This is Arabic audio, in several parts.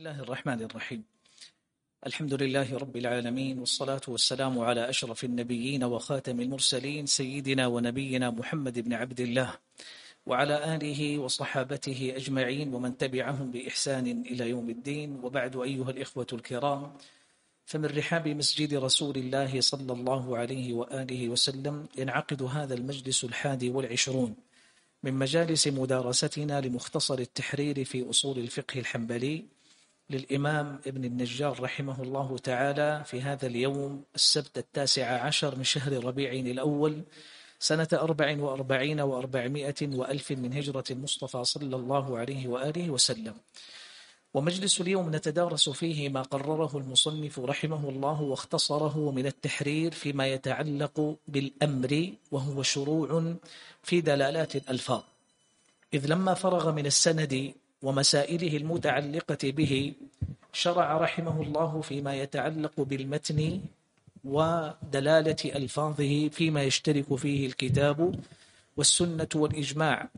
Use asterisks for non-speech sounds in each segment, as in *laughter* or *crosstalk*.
الله الرحمن الرحيم الحمد لله رب العالمين والصلاة والسلام على أشرف النبيين وخاتم المرسلين سيدنا ونبينا محمد بن عبد الله وعلى آله وصحابته أجمعين ومن تبعهم بإحسان إلى يوم الدين وبعد أيها الإخوة الكرام فمن رحاب مسجد رسول الله صلى الله عليه وآله وسلم ينعقد هذا المجلس الحادي والعشرون من مجالس مدارستنا لمختصر التحرير في أصول الفقه الحنبلي للإمام ابن النجار رحمه الله تعالى في هذا اليوم السبت التاسع عشر من شهر ربيع الأول سنة أربع وأربعين وأربعمائة وألف من هجرة المصطفى صلى الله عليه وآله وسلم. ومجلس اليوم نتدارس فيه ما قرره المصنف رحمه الله واختصره من التحرير فيما يتعلق بالأمر وهو شروع في دلالات الألفاظ. إذ لما فرغ من السند ومسائله المتعلقة به شرع رحمه الله فيما يتعلق بالمتن ودلالة ألفاظه فيما يشترك فيه الكتاب والسنة والإجماع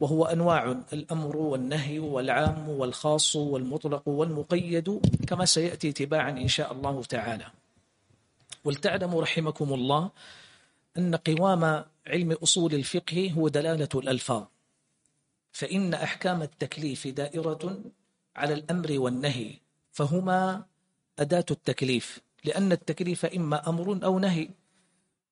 وهو أنواع الأمر والنهي والعام والخاص والمطلق والمقيد كما سيأتي تباعا إن شاء الله تعالى. ولتعلموا رحمكم الله أن قوام علم أصول الفقه هو دلالة الألفاظ. فإن أحكام التكليف دائرة على الأمر والنهي فهما أداة التكليف لأن التكليف إما أمر أو نهي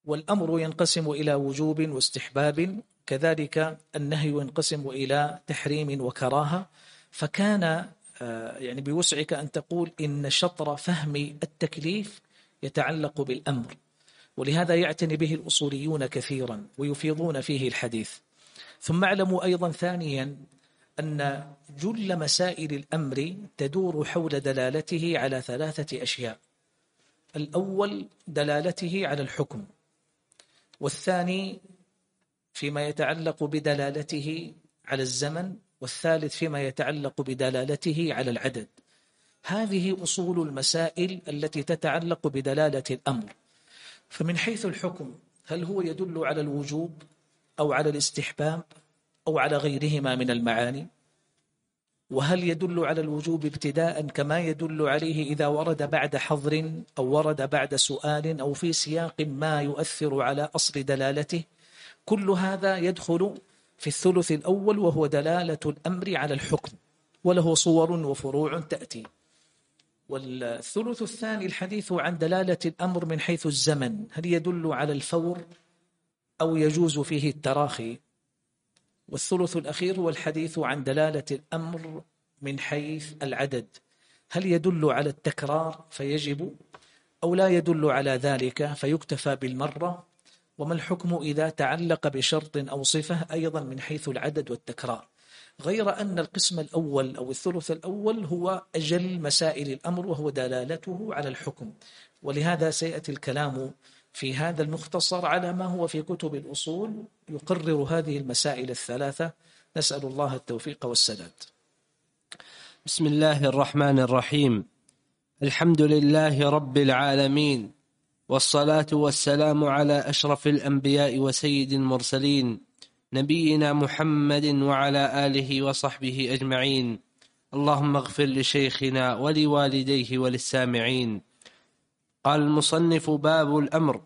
والأمر ينقسم إلى وجوب واستحباب كذلك النهي ينقسم إلى تحريم وكراهة فكان آه، يعني بوسعك أن تقول إن شطر فهم التكليف يتعلق بالأمر ولهذا يعتني به الأصوليون كثيرا ويفيضون فيه الحديث. ثم اعلموا أيضا ثانيا أن جل مسائل الأمر تدور حول دلالته على ثلاثة أشياء. الأول دلالته على الحكم والثاني فيما يتعلق بدلالته على الزمن والثالث فيما يتعلق بدلالته على العدد. هذه أصول المسائل التي تتعلق بدلالة الأمر. فمن حيث الحكم هل هو يدل على الوجوب؟ أو على الاستحباب أو على غيرهما من المعاني؟ وهل يدل على الوجوب ابتداء كما يدل عليه إذا ورد بعد حظر أو ورد بعد سؤال أو في سياق ما يؤثر على أصل دلالته؟ كل هذا يدخل في الثلث الأول وهو دلالة الأمر على الحكم وله صور وفروع تأتي. والثلث الثاني الحديث عن دلالة الأمر من حيث الزمن هل يدل على الفور أو يجوز فيه التراخي. والثلث الأخير هو الحديث عن دلالة الأمر من حيث العدد. هل يدل على التكرار؟ فيجب. أو لا يدل على ذلك؟ فيكتفى بالمرة. وما الحكم إذا تعلق بشرط أو صفة أيضا من حيث العدد والتكرار؟ غير أن القسم الأول أو الثلث الأول هو أجل مسائل الأمر وهو دلالته على الحكم. ولهذا سيأتي الكلام في هذا المختصر على ما هو في كتب الأصول يقرر هذه المسائل الثلاثة. نسأل الله التوفيق والسداد. بسم الله الرحمن الرحيم. الحمد لله رب العالمين والصلاة والسلام على أشرف الأنبياء وسيد المرسلين نبينا محمد وعلى آله وصحبه أجمعين. اللهم اغفر لشيخنا ولوالديه وللسامعين. قال المصنف باب الأمر.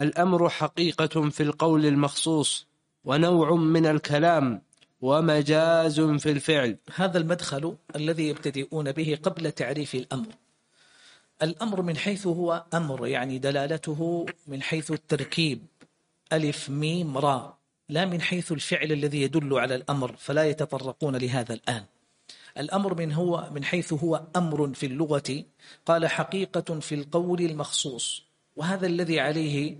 الأمر حقيقة في القول المخصوص ونوع من الكلام ومجاز في الفعل. هذا المدخل الذي يبتدئون به قبل تعريف الأمر. الأمر من حيث هو أمر يعني دلالته من حيث التركيب. ألف ميم را لا من حيث الفعل الذي يدل على الأمر فلا يتطرقون لهذا الآن. الأمر من هو من حيث هو أمر في اللغة قال حقيقة في القول المخصوص. وهذا الذي عليه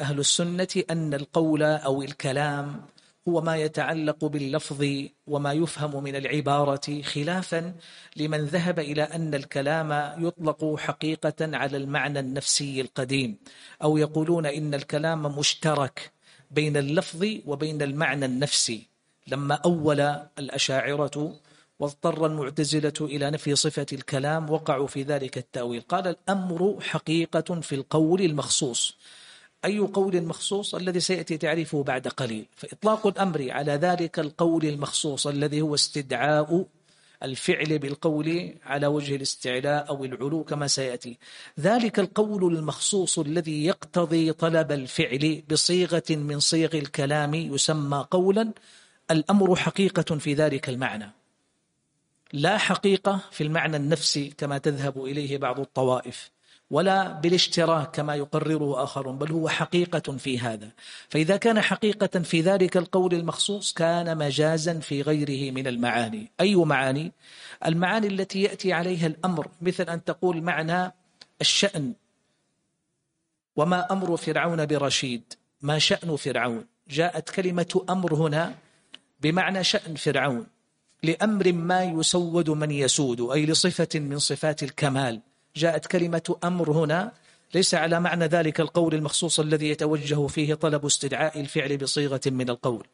أهل السنة أن القول أو الكلام هو ما يتعلق باللفظ وما يفهم من العبارة خلافا لمن ذهب إلى أن الكلام يطلق حقيقة على المعنى النفسي القديم أو يقولون إن الكلام مشترك بين اللفظ وبين المعنى النفسي. لما أول الأشاعرة واضطر المعتزلة إلى نفي صفة الكلام وقعوا في ذلك التأويل. قال الأمر حقيقة في القول المخصوص. أي قول مخصوص؟ الذي سيأتي تعريفه بعد قليل. فإطلاق الأمر على ذلك القول المخصوص الذي هو استدعاء الفعل بالقول على وجه الاستعلاء أو العلو كما سيأتي. ذلك القول المخصوص الذي يقتضي طلب الفعل بصيغة من صيغ الكلام يسمى قولا. الأمر حقيقة في ذلك المعنى. لا حقيقة في المعنى النفسي كما تذهب إليه بعض الطوائف ولا بالاشتراك كما يقرره آخرون بل هو حقيقة في هذا. فإذا كان حقيقة في ذلك القول المخصوص كان مجازا في غيره من المعاني. أي معاني؟ المعاني التي يأتي عليها الأمر مثل أن تقول معنى الشأن. وما أمر فرعون برشيد؟ ما شأن فرعون؟ جاءت كلمة أمر هنا بمعنى شأن فرعون. لأمر ما يسود من يسود أي لصفة من صفات الكمال. جاءت كلمة أمر هنا ليس على معنى ذلك القول المخصوص الذي يتوجه فيه طلب استدعاء الفعل بصيغة من القول.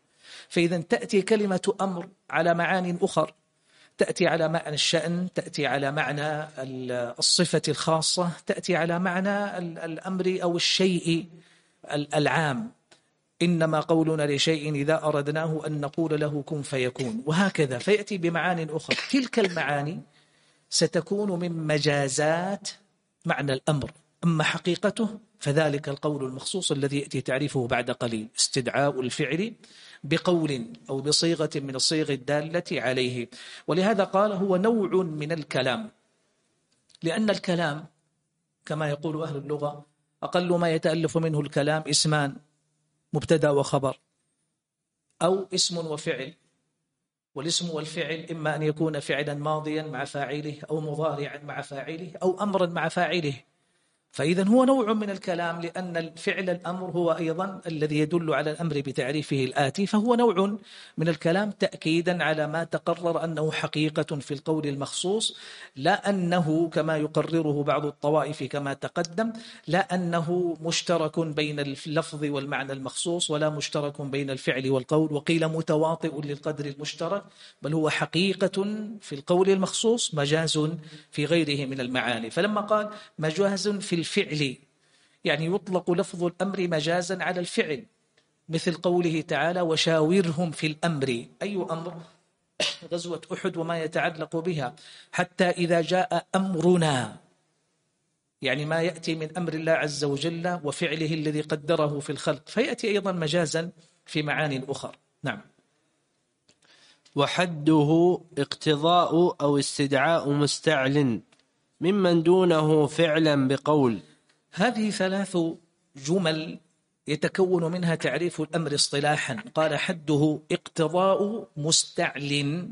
فإذا تأتي كلمة أمر على معان أخر. تأتي على معنى الشأن تأتي على معنى الصفة الخاصة تأتي على معنى الأمر أو الشيء العام. إنما قولنا لشيء إذا أردناه أن نقول له كن فيكون. وهكذا فيأتي بمعان أخرى تلك المعاني ستكون من مجازات معنى الأمر. أما حقيقته فذلك القول المخصوص الذي يأتي تعريفه بعد قليل. استدعاء الفعل بقول أو بصيغة من الصيغ الدالة عليه. ولهذا قال هو نوع من الكلام. لأن الكلام كما يقول أهل اللغة أقل ما يتألف منه الكلام اسمان. مبتدأ وخبر أو اسم وفعل والاسم والفعل إما أن يكون فعلا ماضيا مع فاعله أو مضارعا مع فاعله أو أمرا مع فاعله. فإذا هو نوع من الكلام لأن الفعل الأمر هو أيضا الذي يدل على الأمر بتعريفه الآتي فهو نوع من الكلام تأكيدا على ما تقرر أنه حقيقة في القول المخصوص لا أنه كما يقرره بعض الطوائف كما تقدم لا أنه مشترك بين اللفظ والمعنى المخصوص ولا مشترك بين الفعل والقول وقيل متواطئ للقدر المشترك بل هو حقيقة في القول المخصوص مجاز في غيره من المعاني. فلما قال مجاز في الفعل. يعني يطلق لفظ الأمر مجازا على الفعل مثل قوله تعالى وشاورهم في الأمر أي أمر؟ *coughs* غزوة أحد وما يتعلق بها. حتى إذا جاء أمرنا. يعني ما يأتي من أمر الله عز وجل وفعله الذي قدره في الخلق. فيأتي أيضا مجازا في معاني أخرى نعم. وحده اقتضاء أو استدعاء مستعل ممن دونه فعلا بقول. هذه ثلاث جمل يتكون منها تعريف الأمر اصطلاحا. قال حده اقتضاء مستعل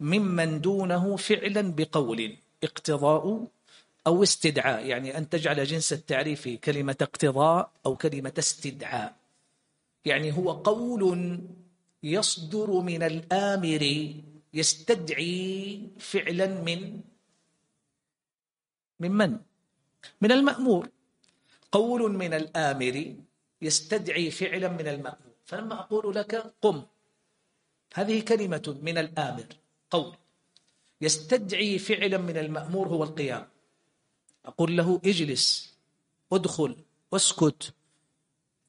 ممن دونه فعلا بقول. اقتضاء أو استدعاء يعني أن تجعل جنس التعريف كلمة اقتضاء أو كلمة استدعاء. يعني هو قول يصدر من الآمر يستدعي فعلا من من من؟ من المأمور. قول من الآمر يستدعي فعلا من المأمور. فلما أقول لك قم. هذه كلمة من الآمر. قول. يستدعي فعلا من المأمور هو القيام. أقول له اجلس ادخل اسكت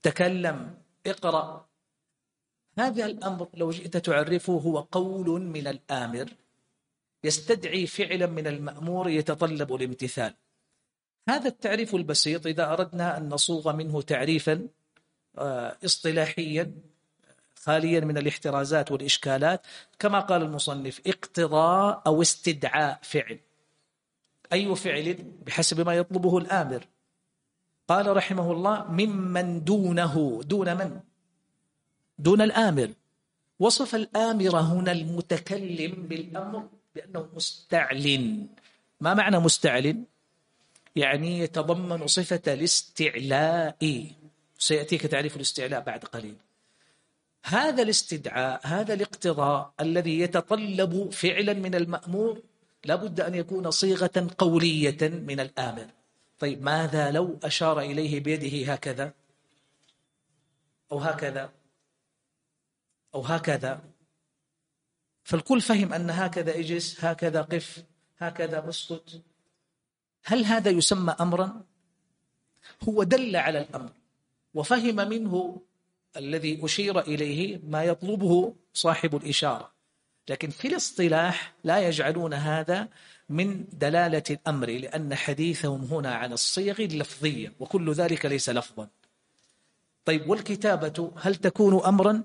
تكلم اقرأ. هذا الأمر لو جئت تعرفه هو قول من الآمر. يستدعي فعلا من المأمور يتطلب الامتثال. هذا التعريف البسيط إذا أردنا أن نصوغ منه تعريفا آه، اصطلاحيا خاليا من الاحترازات والإشكالات كما قال المصنف اقتضاء أو استدعاء فعل. أي فعل؟ بحسب ما يطلبه الآمر. قال رحمه الله ممن دونه. دون من؟ دون الآمر. وصف الآمر هنا المتكلم بالأمر. بأنه مستعلن. ما معنى مستعلن؟ يعني يتضمن صفة الاستعلاء. سيأتيك تعريف الاستعلاء بعد قليل. هذا الاستدعاء هذا الاقتضاء الذي يتطلب فعلا من المأمور لابد أن يكون صيغة قولية من الآمر. طيب ماذا لو أشار إليه بيده هكذا؟ أو هكذا؟ أو هكذا؟ فالكل فهم أن هكذا إجلس هكذا قف هكذا أسكت. هل هذا يسمى أمرا؟ هو دل على الأمر وفهم منه الذي أشير إليه ما يطلبه صاحب الإشارة. لكن في الاصطلاح لا يجعلون هذا من دلالة الأمر لأن حديثهم هنا عن الصيغ اللفظية وكل ذلك ليس لفظا. طيب والكتابة هل تكون أمرا؟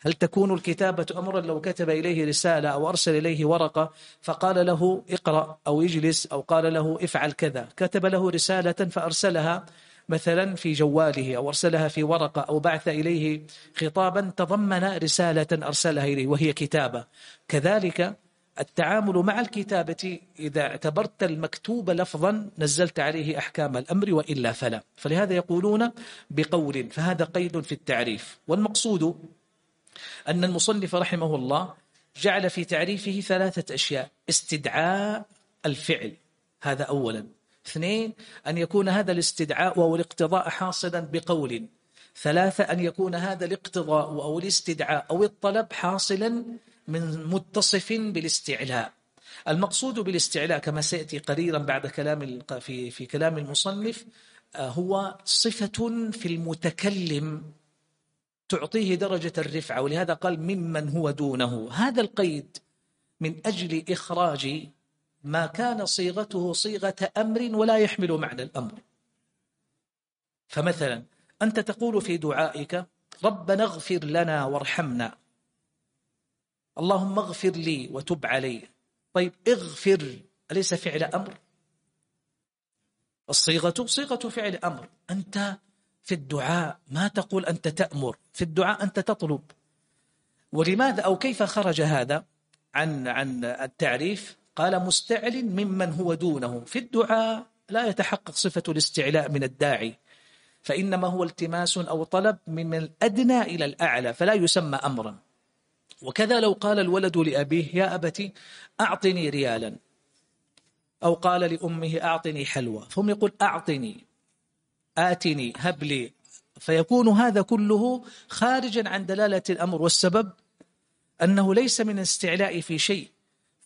هل تكون الكتابة أمرا لو كتب إليه رسالة أو أرسل إليه ورقة فقال له اقرأ أو اجلس أو قال له افعل كذا. كتب له رسالة فأرسلها مثلا في جواله أو أرسلها في ورقة أو بعث إليه خطابا تضمن رسالة أرسلها إليه وهي كتابة. كذلك التعامل مع الكتابة إذا اعتبرت المكتوب لفظا نزلت عليه أحكام الأمر وإلا فلا. فلهذا يقولون بقول فهذا قيد في التعريف. والمقصود أن المصنف رحمه الله جعل في تعريفه ثلاثة أشياء. استدعاء الفعل. هذا أولا. اثنين أن يكون هذا الاستدعاء أو الاقتضاء حاصلا بقول. ثلاثة أن يكون هذا الاقتضاء أو الاستدعاء أو الطلب حاصلا من متصف بالاستعلاء. المقصود بالاستعلاء كما سيأتي قليلا بعد كلام في في كلام المصنف آه، هو صفة في المتكلم. تعطيه درجة الرفعة ولهذا قال ممن هو دونه. هذا القيد من أجل إخراج ما كان صيغته صيغة أمر ولا يحمل معنى الأمر. فمثلا أنت تقول في دعائك ربنا اغفر لنا وارحمنا. اللهم اغفر لي وتب علي. طيب اغفر أليس فعل أمر؟ الصيغة صيغة فعل أمر. أنت في الدعاء ما تقول أنت تأمر في الدعاء أنت تطلب. ولماذا أو كيف خرج هذا؟ عن عن التعريف قال مستعل ممن هو دونه. في الدعاء لا يتحقق صفة الاستعلاء من الداعي فإنما هو التماس أو طلب من الأدنى إلى الأعلى فلا يسمى أمرا. وكذا لو قال الولد لأبيه يا أبتي أعطني ريالا. أو قال لأمه أعطني حلوى. فهم يقول أعطني. آتني هب لي. فيكون هذا كله خارجا عن دلالة الأمر. والسبب؟ أنه ليس من استعلاء في شيء.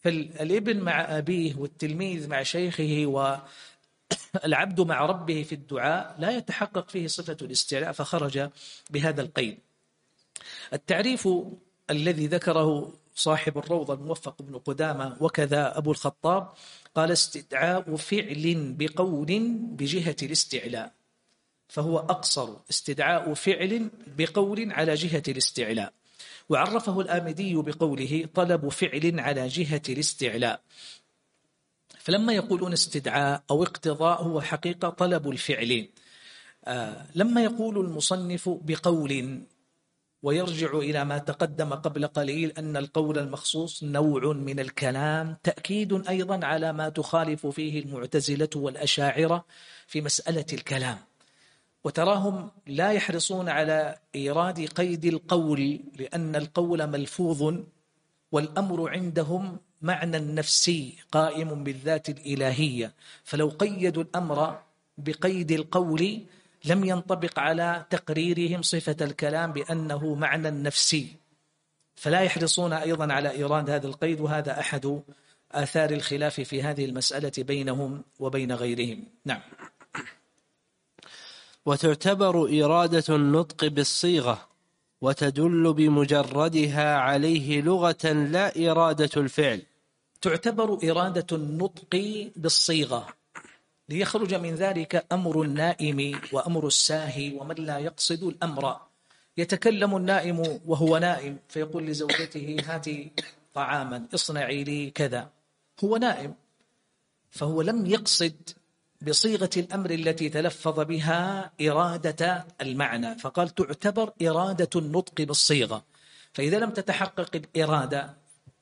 فالابن مع أبيه والتلميذ مع شيخه والعبد *coughs* مع ربه في الدعاء لا يتحقق فيه صفة الاستعلاء فخرج بهذا القيد. التعريف الذي ذكره صاحب الروضة الموفق بن قدامة وكذا أبو الخطاب قال استدعاء فعل بقول بجهة الاستعلاء. فهو أقصر استدعاء فعل بقول على جهة الاستعلاء. وعرفه الآمدي بقوله طلب فعل على جهة الاستعلاء. فلما يقولون استدعاء أو اقتضاء هو حقيقة طلب الفعل. آه لما يقول المصنف بقول ويرجع إلى ما تقدم قبل قليل أن القول المخصوص نوع من الكلام تأكيد أيضا على ما تخالف فيه المعتزلة والأشاعرة في مسألة الكلام. وتراهم لا يحرصون على إيراد قيد القول لأن القول ملفوظ والأمر عندهم معنى نفسي قائم بالذات الإلهية. فلو قيدوا الأمر بقيد القول لم ينطبق على تقريرهم صفة الكلام بأنه معنى نفسي. فلا يحرصون أيضا على إيراد هذا القيد وهذا أحد آثار الخلاف في هذه المسألة بينهم وبين غيرهم. نعم. وتعتبر إرادة النطق بالصيغة وتدل بمجردها عليه لغة لا إرادة الفعل. تعتبر إرادة النطق بالصيغة. ليخرج من ذلك أمر النائم وأمر الساهي ومن لا يقصد الأمر. يتكلم النائم وهو نائم فيقول لزوجته هاتي طعاما اصنعي لي كذا. هو نائم فهو لم يقصد بصيغة الأمر التي تلفظ بها إرادة المعنى فقال تعتبر إرادة النطق بالصيغة. فإذا لم تتحقق الإرادة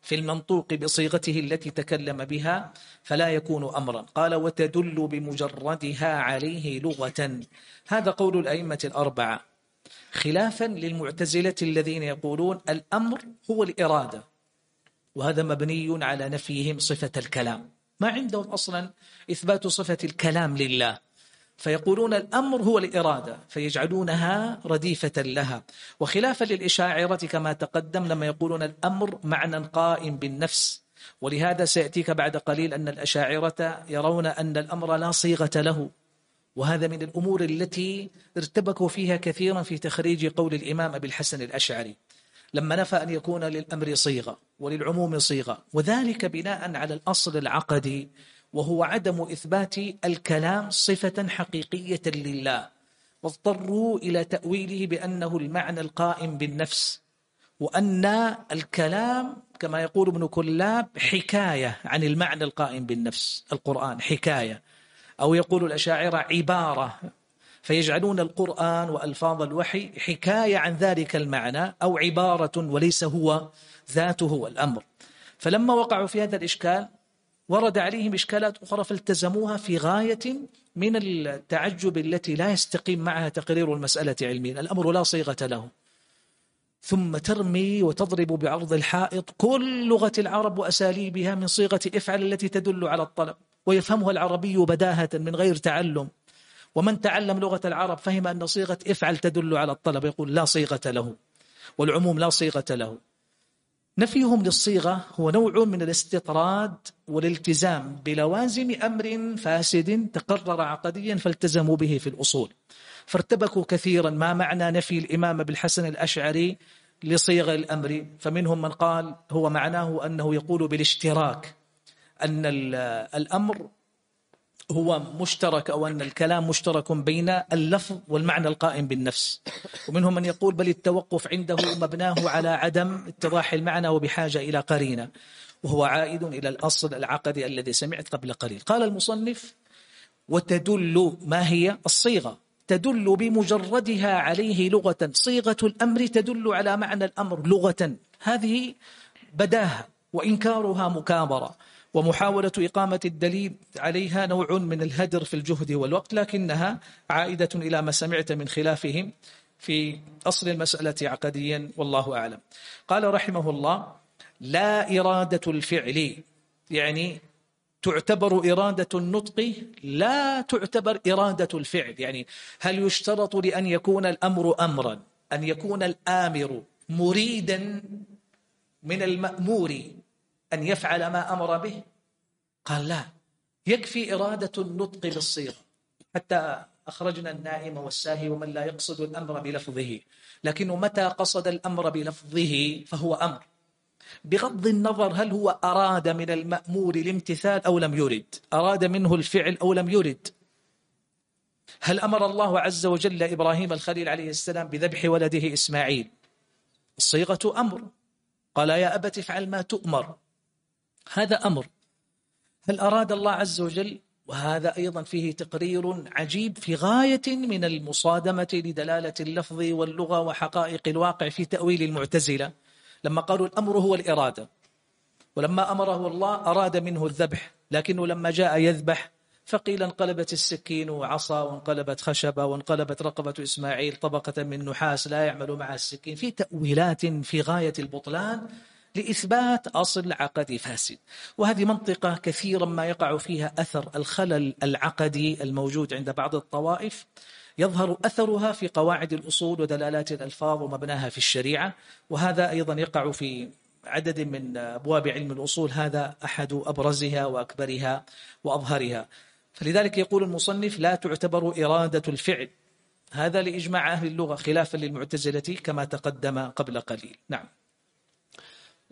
في المنطوق بصيغته التي تكلم بها فلا يكون أمرا. قال وتدل بمجردها عليه لغة هذا قول الأئمة الأربعة. خلافا للمعتزلة الذين يقولون الأمر هو الإرادة وهذا مبني على نفيهم صفة الكلام. ما عندهم أصلا إثبات صفة الكلام لله. فيقولون الأمر هو الإرادة فيجعلونها رديفة لها. وخلافا للإشاعرة كما تقدم لما يقولون الأمر معنى قائم بالنفس. ولهذا سيأتيك بعد قليل أن الأشاعرة يرون أن الأمر لا صيغة له. وهذا من الأمور التي ارتبكوا فيها كثيرا في تخريج قول الإمام أبي الحسن الأشعري. لما نفى أن يكون للأمر صيغة وللعموم صيغة وذلك بناء على الأصل العقدي وهو عدم إثبات الكلام صفة حقيقية لله واضطروا إلى تأويله بأنه المعنى القائم بالنفس وأن الكلام كما يقول ابن كلاب حكاية عن المعنى القائم بالنفس القرآن حكاية أو يقول الأشاعرة عبارة فيجعلون القرآن وألفاظ الوحي حكاية عن ذلك المعنى أو عبارة وليس هو ذاته والأمر. فلما وقعوا في هذا الإشكال ورد عليهم إشكالات أخرى فالتزموها في غاية من التعجب التي لا يستقيم معها تقرير المسألة علميا. الأمر لا صيغة له. ثم ترمي وتضرب بعرض الحائط كل لغة العرب وأساليبها من صيغة افعل التي تدل على الطلب. ويفهمها العربي بداهة من غير تعلم. ومن تعلم لغة العرب فهم أن صيغة افعل تدل على الطلب يقول لا صيغة له والعموم لا صيغة له. نفيهم للصيغة هو نوع من الاستطراد والالتزام بلوازم أمر فاسد تقرر عقديا فالتزموا به في الأصول. فارتبكوا كثيرا ما معنى نفي الإمام بالحسن الأشعري لصيغ الأمر. فمنهم من قال هو معناه أنه يقول بالاشتراك أن الأمر هو مشترك أو أن الكلام مشترك بين اللفظ والمعنى القائم بالنفس. ومنهم من يقول بل التوقف عنده مبناه على عدم اتضاح المعنى وبحاجة إلى قرينة. وهو عائد إلى الأصل العقدي الذي سمعت قبل قليل. قال المصنف وتدل ما هي الصيغة. تدل بمجردها عليه لغة. صيغة الأمر تدل على معنى الأمر لغة. هذه بداهة وإنكارها مكابرة. ومحاولة إقامة الدليل عليها نوع من الهدر في الجهد والوقت لكنها عائدة إلى ما سمعت من خلافهم في أصل المسألة عقديا والله أعلم. قال رحمه الله لا إرادة الفعل يعني تعتبر إرادة النطق لا تعتبر إرادة الفعل. يعني هل يشترط لأن يكون الأمر أمرا أن يكون الآمر مريدا من المأمور أن يفعل ما أمر به؟ قال لا. يكفي إرادة النطق بالصيغة حتى أخرجنا النائم والساهي ومن لا يقصد الأمر بلفظه. لكنه متى قصد الأمر بلفظه فهو أمر. بغض النظر هل هو أراد من المأمور الامتثال أو لم يرد. أراد منه الفعل أو لم يرد. هل أمر الله عز وجل إبراهيم الخليل عليه السلام بذبح ولده إسماعيل؟ الصيغة أمر. قال يا أبت افعل ما تؤمر. هذا أمر. هل أراد الله عز وجل؟ وهذا أيضا فيه تقرير عجيب في غاية من المصادمة لدلالة اللفظ واللغة وحقائق الواقع في تأويل المعتزلة. لما قالوا الأمر هو الإرادة. ولما أمره الله أراد منه الذبح لكنه لما جاء يذبح فقيل انقلبت السكين عصا وانقلبت خشبة وانقلبت رقبة إسماعيل طبقة من نحاس لا يعمل مع السكين. في تأويلات في غاية البطلان لإثبات أصل عقدي فاسد. وهذه منطقة كثيرا ما يقع فيها أثر الخلل العقدي الموجود عند بعض الطوائف. يظهر أثرها في قواعد الأصول ودلالات الألفاظ ومبناها في الشريعة. وهذا أيضا يقع في عدد من أبواب علم الأصول. هذا أحد أبرزها وأكبرها وأظهرها. فلذلك يقول المصنف لا تعتبر إرادة الفعل. هذا لإجماع أهل اللغة خلافا للمعتزلة كما تقدم قبل قليل. نعم.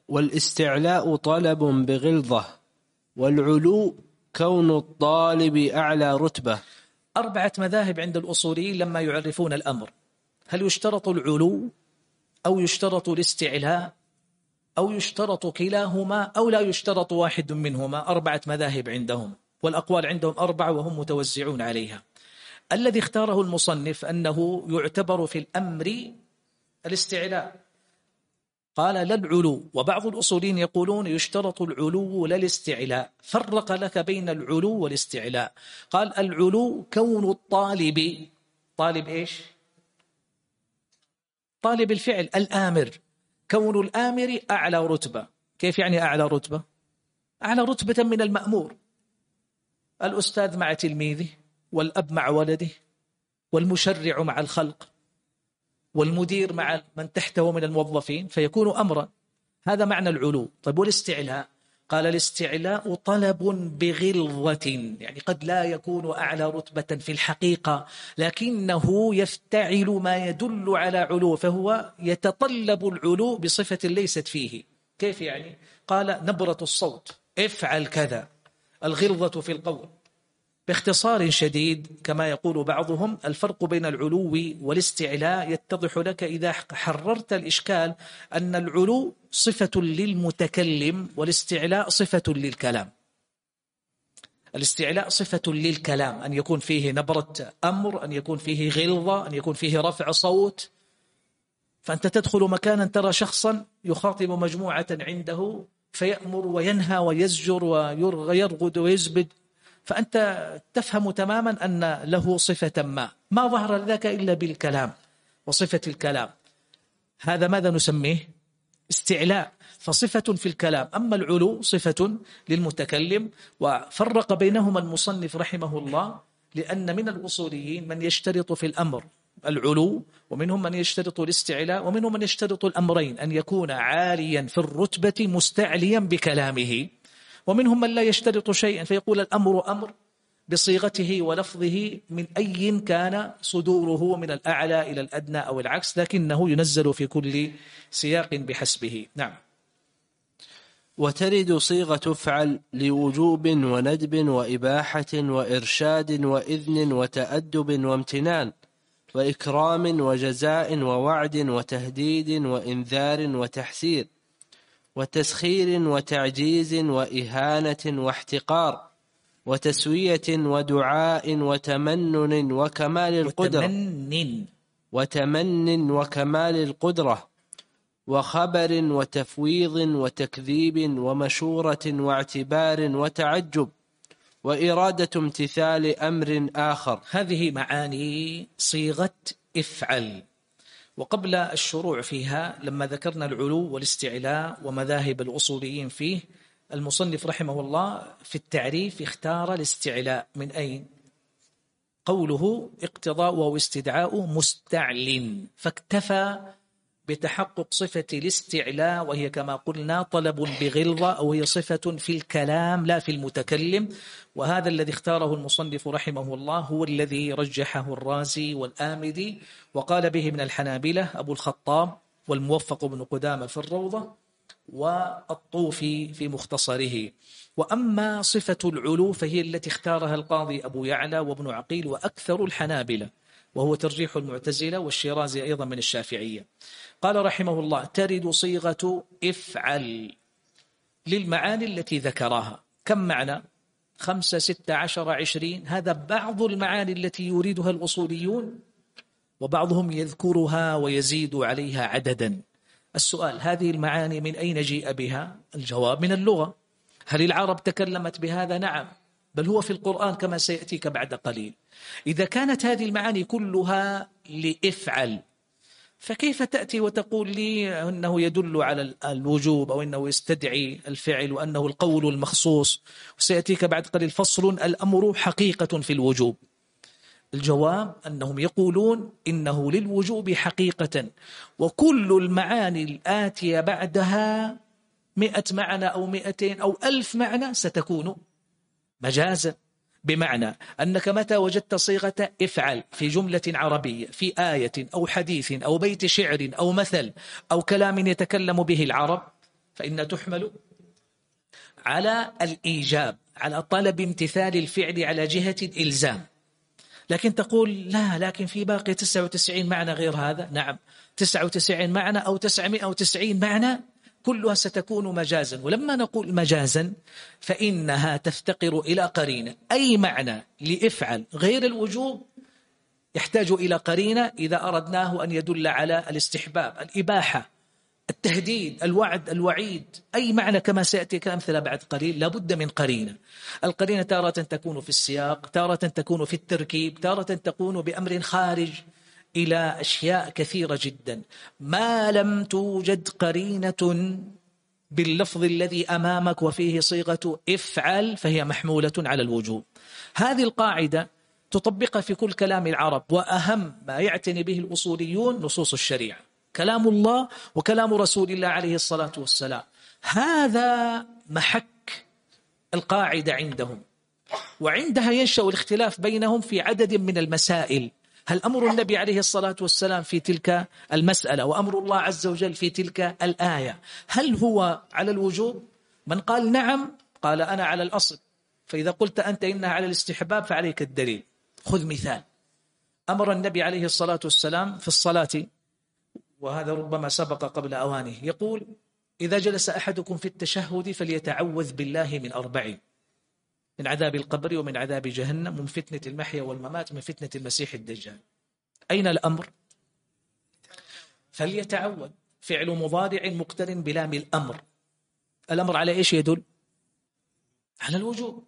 والاستعلاء طلب بغلظة والعلو كون الطالب أعلى رتبة. أربعة مذاهب عند الأصوليين لما يعرفون الأمر. هل يشترط العلو أو يشترط الاستعلاء أو يشترط كلاهما أو لا يشترط واحد منهما؟ أربعة مذاهب عندهم والأقوال عندهم أربعة وهم متوزعون عليها. الذي اختاره المصنف أنه يعتبر في الأمر الاستعلاء. قال لا العلو. وبعض الأصولين يقولون يشترط العلو لا الاستعلاء فرق لك بين العلو والاستعلاء. قال العلو كون الطالب. طالب إيش؟ طالب الفعل الآمر. كون الآمر أعلى رتبة. كيف يعني أعلى رتبة؟ أعلى رتبة من المأمور. الأستاذ مع تلميذه والأب مع ولده والمشرع مع الخلق. والمدير مع من تحته من الموظفين فيكون أمرا. هذا معنى العلو. طيب والاستعلاء؟ قال الاستعلاء طلب بغلظة يعني قد لا يكون أعلى رتبة في الحقيقة لكنه يفتعل ما يدل على علو فهو يتطلب العلو بصفة ليست فيه. كيف يعني؟ قال نبرة الصوت افعل كذا. الغلظة في القول. باختصار شديد كما يقول بعضهم الفرق بين العلو والاستعلاء يتضح لك إذا حررت الإشكال أن العلو صفة للمتكلم والاستعلاء صفة للكلام. الاستعلاء صفة للكلام أن يكون فيه نبرة أمر أن يكون فيه غلظة أن يكون فيه رفع صوت. فأنت تدخل مكانا ترى شخصا يخاطب مجموعة عنده فيأمر وينهى ويزجر ويرغد ويزبد. فأنت تفهم تماما أن له صفة ما. ما ظهر ذاك إلا بالكلام وصفة الكلام. هذا ماذا نسميه؟ استعلاء. فصفة في الكلام. أما العلو صفة للمتكلم وفرق بينهما المصنف رحمه الله لأن من الأصوليين من يشترط في الأمر العلو ومنهم من يشترط الاستعلاء ومنهم من يشترط الأمرين أن يكون عاليا في الرتبة مستعليا بكلامه. ومنهم من لا يشترط شيئا فيقول الأمر أمر بصيغته ولفظه من أي كان صدوره من الأعلى إلى الأدنى أو العكس لكنه ينزل في كل سياق بحسبه. نعم. وترد صيغة افعل لوجوب وندب وإباحة وإرشاد وإذن وتأدب وامتنان وإكرام وجزاء ووعد وتهديد وإنذار وتحسير. وتسخير وتعجيز وإهانة واحتقار وتسوية ودعاء وتمنن وكمال القدرة. وتمنن. وتمن وكمال القدرة. وخبر وتفويض وتكذيب ومشورة واعتبار وتعجب. وإرادة امتثال أمر آخر. هذه معاني صيغة إفعل. وقبل الشروع فيها لما ذكرنا العلو والاستعلاء ومذاهب الأصوليين فيه المصنف رحمه الله في التعريف اختار الاستعلاء من أين؟ قوله اقتضاء واستدعاء مستعل فاكتفى بتحقق صفة الاستعلاء وهي كما قلنا طلب بغلظة أو هي صفة في الكلام لا في المتكلم. وهذا الذي اختاره المصنف رحمه الله هو الذي رجحه الرازي والآمدي. وقال به من الحنابلة أبو الخطاب والموفق بن قدامة في الروضة والطوفي في مختصره. وأما صفة العلو فهي التي اختارها القاضي أبو يعلى وابن عقيل وأكثر الحنابلة وهو ترجيح المعتزلة والشيرازي أيضا من الشافعية. قال رحمه الله ترد صيغة افعل للمعاني التي ذكراها. كم معنى؟ خمسة ستة عشر عشرين. هذا بعض المعاني التي يريدها الأصوليون وبعضهم يذكرها ويزيد عليها عددا. السؤال هذه المعاني من أين جيء بها؟ الجواب من اللغة. هل العرب تكلمت بهذا؟ نعم. بل هو في القرآن كما سيأتيك بعد قليل. إذا كانت هذه المعاني كلها لإفعل فكيف تأتي وتقول لي أنه يدل على الوجوب أو أنه يستدعي الفعل وأنه القول المخصوص؟ وسيأتيك بعد قليل فصل الأمر حقيقة في الوجوب. الجواب أنهم يقولون إنه للوجوب حقيقة وكل المعاني الآتية بعدها مئة معنى أو مئتين أو ألف معنى ستكون مجازا. بمعنى أنك متى وجدت صيغة افعل في جملة عربية في آية أو حديث أو بيت شعر أو مثل أو كلام يتكلم به العرب فإن تحمل على الإيجاب على طلب امتثال الفعل على جهة الإلزام. لكن تقول لا لكن في باقي 99 معنى غير هذا؟ نعم 99 معنى أو 990 معنى كلها ستكون مجازا. ولما نقول مجازا فإنها تفتقر إلى قرينة. أي معنى لإفعل غير الوجوب يحتاج إلى قرينة إذا أردناه أن يدل على الاستحباب الإباحة التهديد الوعد الوعيد. أي معنى كما سيأتي كأمثلة بعد قليل لابد من قرينة. القرينة تارة تكون في السياق تارة تكون في التركيب تارة تكون بأمر خارج. إلى أشياء كثيرة جدا. ما لم توجد قرينة باللفظ الذي أمامك وفيه صيغة افعل فهي محمولة على الوجوب. هذه القاعدة تطبقها في كل كلام العرب وأهم ما يعتني به الأصوليون نصوص الشريعة. كلام الله وكلام رسول الله عليه الصلاة والسلام. هذا محك القاعدة عندهم. وعندها ينشأ الاختلاف بينهم في عدد من المسائل. هل أمر النبي عليه الصلاة والسلام في تلك المسألة وأمر الله عز وجل في تلك الآية؟ هل هو على الوجوب؟ من قال نعم قال أنا على الأصل. فإذا قلت أنت إنها على الاستحباب فعليك الدليل. خذ مثال. أمر النبي عليه الصلاة والسلام في الصلاة وهذا ربما سبق قبل أوانه يقول إذا جلس أحدكم في التشهد فليتعوذ بالله من أربع من عذاب القبر ومن عذاب جهنم ومن فتنة المحيا والممات ومن فتنة المسيح الدجال. أين الأمر؟ فليتعوذ فعل مضارع مقترن بلام الأمر الأمر على إيش يدل؟ على الوجوب.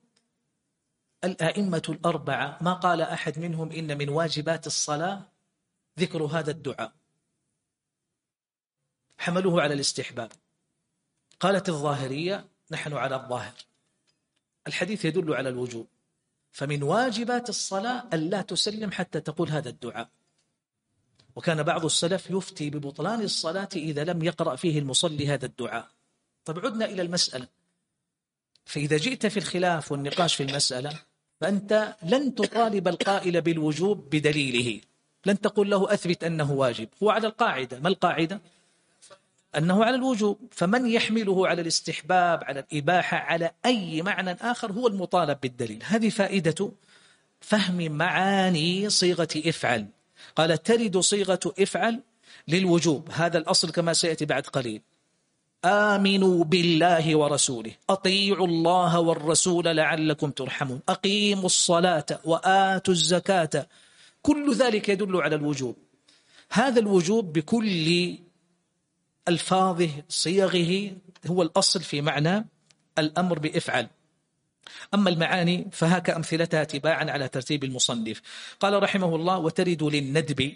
الأئمة الأربعة ما قال أحد منهم إن من واجبات الصلاة ذكر هذا الدعاء. حملوه على الاستحباب. قالت الظاهرية نحن على الظاهر. الحديث يدل على الوجوب. فمن واجبات الصلاة ألا تسلم حتى تقول هذا الدعاء. وكان بعض السلف يفتي ببطلان الصلاة إذا لم يقرأ فيه المصلي هذا الدعاء. طب عدنا إلى المسألة. فإذا جئت في الخلاف والنقاش في المسألة فأنت لن تطالب القائل بالوجوب بدليله. لن تقول له أثبت أنه واجب. هو على القاعدة. ما القاعدة؟ أنه على الوجوب فمن يحمله على الاستحباب على الإباحة على أي معنى آخر هو المطالب بالدليل. هذه فائدة فهم معاني صيغة إفعل. قال ترد صيغة إفعل للوجوب. هذا الأصل كما سيأتي بعد قليل. آمنوا بالله ورسوله. أطيعوا الله والرسول لعلكم ترحمون. أقيموا الصلاة وآتوا الزكاة. كل ذلك يدل على الوجوب. هذا الوجوب بكل ألفاظه صيغه هو الأصل في معنى الأمر بإفعل. أما المعاني فهاك أمثلتها تباعا على ترتيب المصنف. قال رحمه الله وترد للندب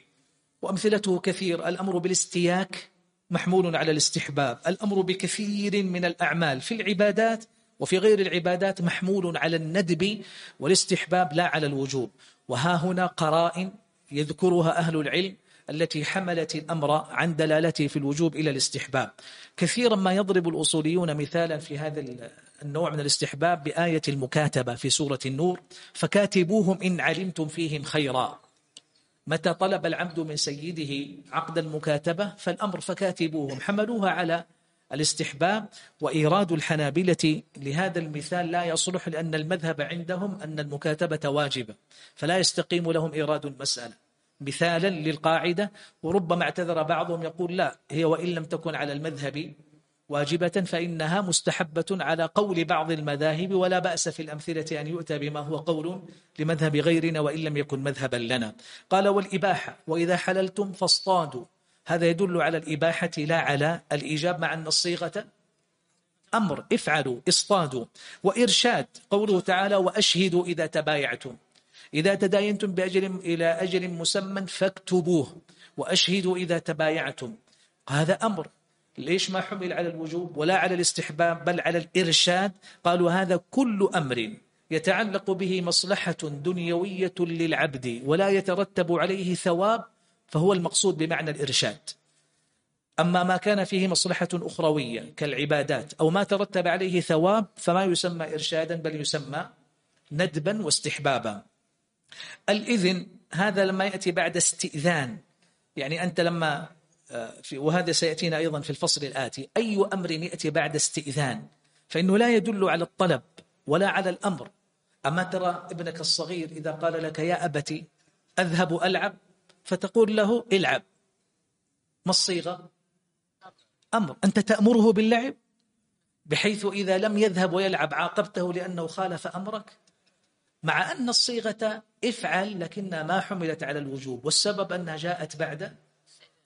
وأمثلته كثير الأمر بالاستياك محمول على الاستحباب. الأمر بكثير من الأعمال في العبادات وفي غير العبادات محمول على الندب والاستحباب لا على الوجوب. وها هنا قرائن يذكرها أهل العلم التي حملت الأمر عن دلالته في الوجوب إلى الاستحباب. كثيرا ما يضرب الأصوليون مثالا في هذا النوع من الاستحباب بآية المكاتبة في سورة النور فكاتبوهم إن علمتم فيهم خيرا. متى طلب العبد من سيده عقد المكاتبة؟ فالأمر فكاتبوهم. حملوها على الاستحباب وإيراد الحنابلة لهذا المثال لا يصلح لأن المذهب عندهم أن المكاتبة واجبة فلا يستقيم لهم إيراد المسألة. مثالا للقاعدة وربما اعتذر بعضهم يقول لا هي وإن لم تكن على المذهب واجبة فإنها مستحبة على قول بعض المذاهب ولا بأس في الأمثلة أن يؤتى بما هو قول لمذهب غيرنا وإن لم يكن مذهبا لنا. قال والإباحة وإذا حللتم فاصطادوا. هذا يدل على الإباحة لا على الإيجاب مع أن الصيغة أمر افعلوا اصطادوا. وإرشاد قوله تعالى وأشهدوا إذا تبايعتم. إذا تداينتم بأجل إلى أجل مسمى فاكتبوه وأشهدوا إذا تبايعتم. هذا أمر. ليش ما حمل على الوجوب ولا على الاستحباب بل على الإرشاد؟ قالوا هذا كل أمر يتعلق به مصلحة دنيوية للعبد ولا يترتب عليه ثواب فهو المقصود بمعنى الإرشاد. أما ما كان فيه مصلحة أخروية كالعبادات أو ما ترتب عليه ثواب فما يسمى إرشادا بل يسمى ندبا واستحبابا. الإذن هذا لما يأتي بعد استئذان. يعني أنت لما آه، في وهذا سيأتينا أيضا في الفصل الآتي. أي أمر يأتي بعد استئذان؟ فإنه لا يدل على الطلب ولا على الأمر. أما ترى ابنك الصغير إذا قال لك يا أبتي أذهب ألعب؟ فتقول له العب. ما الصيغة؟ أمر. أنت تأمره باللعب؟ بحيث إذا لم يذهب ويلعب عاقبته لأنه خالف أمرك؟ مع أن الصيغة افعل لكنها ما حملت على الوجوب والسبب أنها جاءت بعد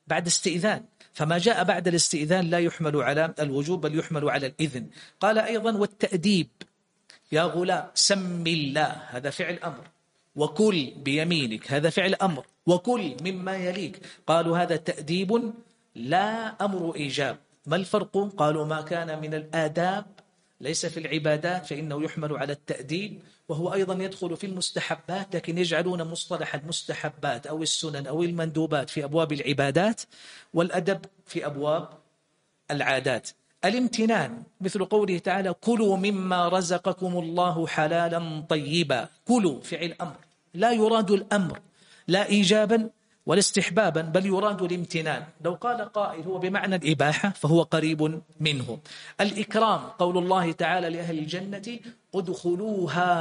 بعد استئذان. فما جاء بعد الاستئذان لا يحمل على الوجوب بل يحمل على الإذن. قال أيضا والتأديب يا غلام سم الله هذا فعل أمر. وكل بيمينك هذا فعل أمر. وكل مما يليك. قالوا هذا تأديب لا أمر إيجاب. ما الفرق؟ قالوا ما كان من الآداب ليس في العبادات فإنه يحمل على التأديب. وهو أيضا يدخل في المستحبات لكن يجعلون مصطلح المستحبات أو السنن أو المندوبات في أبواب العبادات والأدب في أبواب العادات. الامتنان مثل قوله تعالى كلوا مما رزقكم الله حلالا طيبا. كلوا فعل أمر. لا يراد الأمر لا إيجابا ولا استحبابا بل يراد الامتنان. لو قال قائل هو بمعنى الإباحة فهو قريب منه. الإكرام قول الله تعالى لأهل الجنة ادخلوها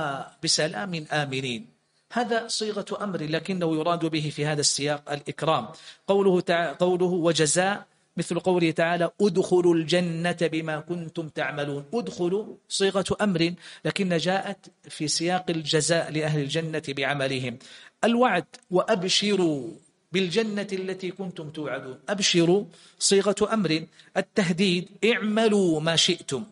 بسلام آمنين. هذا صيغة أمر لكنه يراد به في هذا السياق الإكرام. قوله, تعالى قوله وجزاء مثل قوله تعالى ادخلوا الجنة بما كنتم تعملون. ادخلوا صيغة أمر لكن جاءت في سياق الجزاء لأهل الجنة بعملهم. الوعد وأبشروا. بالجنة التي كنتم توعدون. أبشروا صيغة أمر التهديد اعملوا ما شئتم.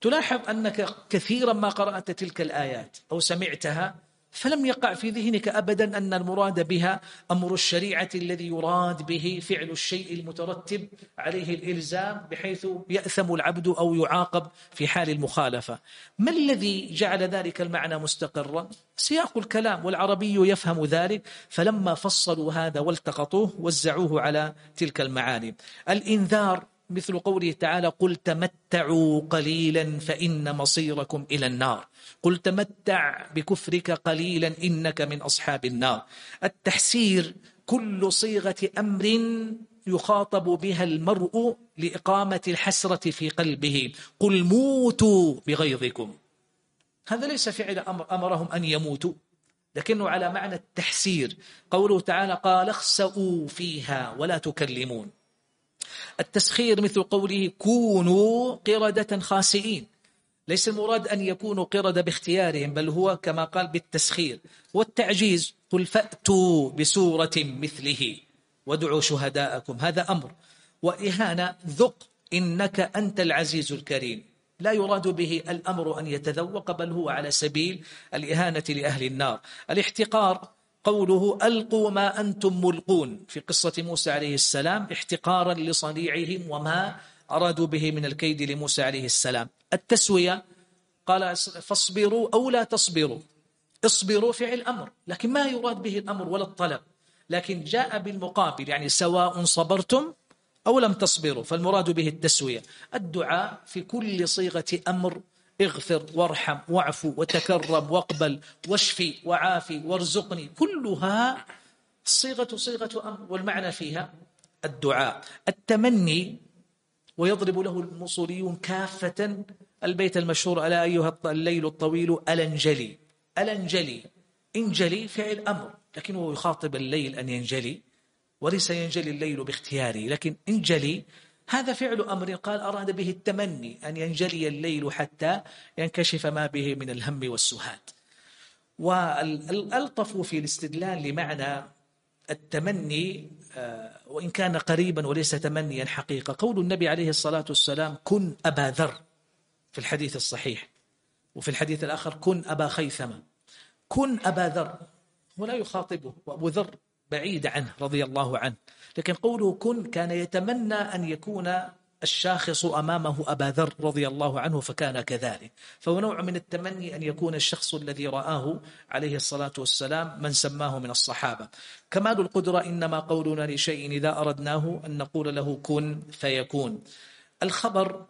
تلاحظ أنك كثيرا ما قرأت تلك الآيات أو سمعتها فلم يقع في ذهنك أبدا أن المراد بها أمر الشريعة الذي يراد به فعل الشيء المترتب عليه الإلزام بحيث يأثم العبد أو يعاقب في حال المخالفة ما الذي جعل ذلك المعنى مستقرا؟ سياق الكلام والعربي يفهم ذلك فلما فصلوا هذا والتقطوه وزعوه على تلك المعاني الإنذار مثل قوله تعالى قل تمتعوا قليلا فإن مصيركم إلى النار. قل تمتع بكفرك قليلا إنك من أصحاب النار. التحسير كل صيغة أمر يخاطب بها المرء لإقامة الحسرة في قلبه. قل موتوا بغيظكم. هذا ليس فعل أمر أمرهم أن يموتوا لكنه على معنى التحسير. قوله تعالى قال اخسأوا فيها ولا تكلمون. التسخير مثل قوله كونوا قردة خاسئين. ليس المراد أن يكونوا قردة باختيارهم بل هو كما قال بالتسخير. والتعجيز قل فأتوا بسورة مثله وادعوا شهداءكم. هذا أمر. وإهانة ذق إنك أنت العزيز الكريم. لا يراد به الأمر أن يتذوق بل هو على سبيل الإهانة لأهل النار. الاحتقار قوله ألقوا ما أنتم ملقون في قصة موسى عليه السلام احتقارا لصنيعهم وما أرادوا به من الكيد لموسى عليه السلام. التسوية قال فاصبروا أو لا تصبروا. اصبروا فعل أمر لكن ما يراد به الأمر ولا الطلب؟ لكن جاء بالمقابل يعني سواء صبرتم أو لم تصبروا فالمراد به التسوية. الدعاء في كل صيغة أمر اغفر وارحم واعفو وتكرم واقبل واشفي وعافي وارزقني. كلها صيغة صيغة أمر والمعنى فيها الدعاء. التمني ويضرب له الموصوليون كافة البيت المشهور ألا أيها الليل الطويل ألنجلي. ألنجلي. إنجلي فعل أمر لكنه يخاطب الليل أن ينجلي وليس ينجلي الليل باختياره لكن إنجلي هذا فعل أمر قال أراد به التمني أن ينجلي الليل حتى ينكشف ما به من الهم والسهاد. والألطف في الاستدلال لمعنى التمني آه، وإن كان قريبا وليس تمنيا حقيقة. قول النبي عليه الصلاة والسلام كن أبا ذر في الحديث الصحيح. وفي الحديث الآخر كن أبا خيثمة كن أبا ذر ولا يخاطبه وأبو ذر بعيد عنه رضي الله عنه. لكن قوله كن كان يتمنى أن يكون الشاخص أمامه أبا ذر رضي الله عنه فكان كذلك. فهو نوع من التمني أن يكون الشخص الذي رآه عليه الصلاة والسلام من سماه من الصحابة. كمال القدرة إنما قولنا لشيء إذا أردناه أن نقول له كن فيكون. الخبر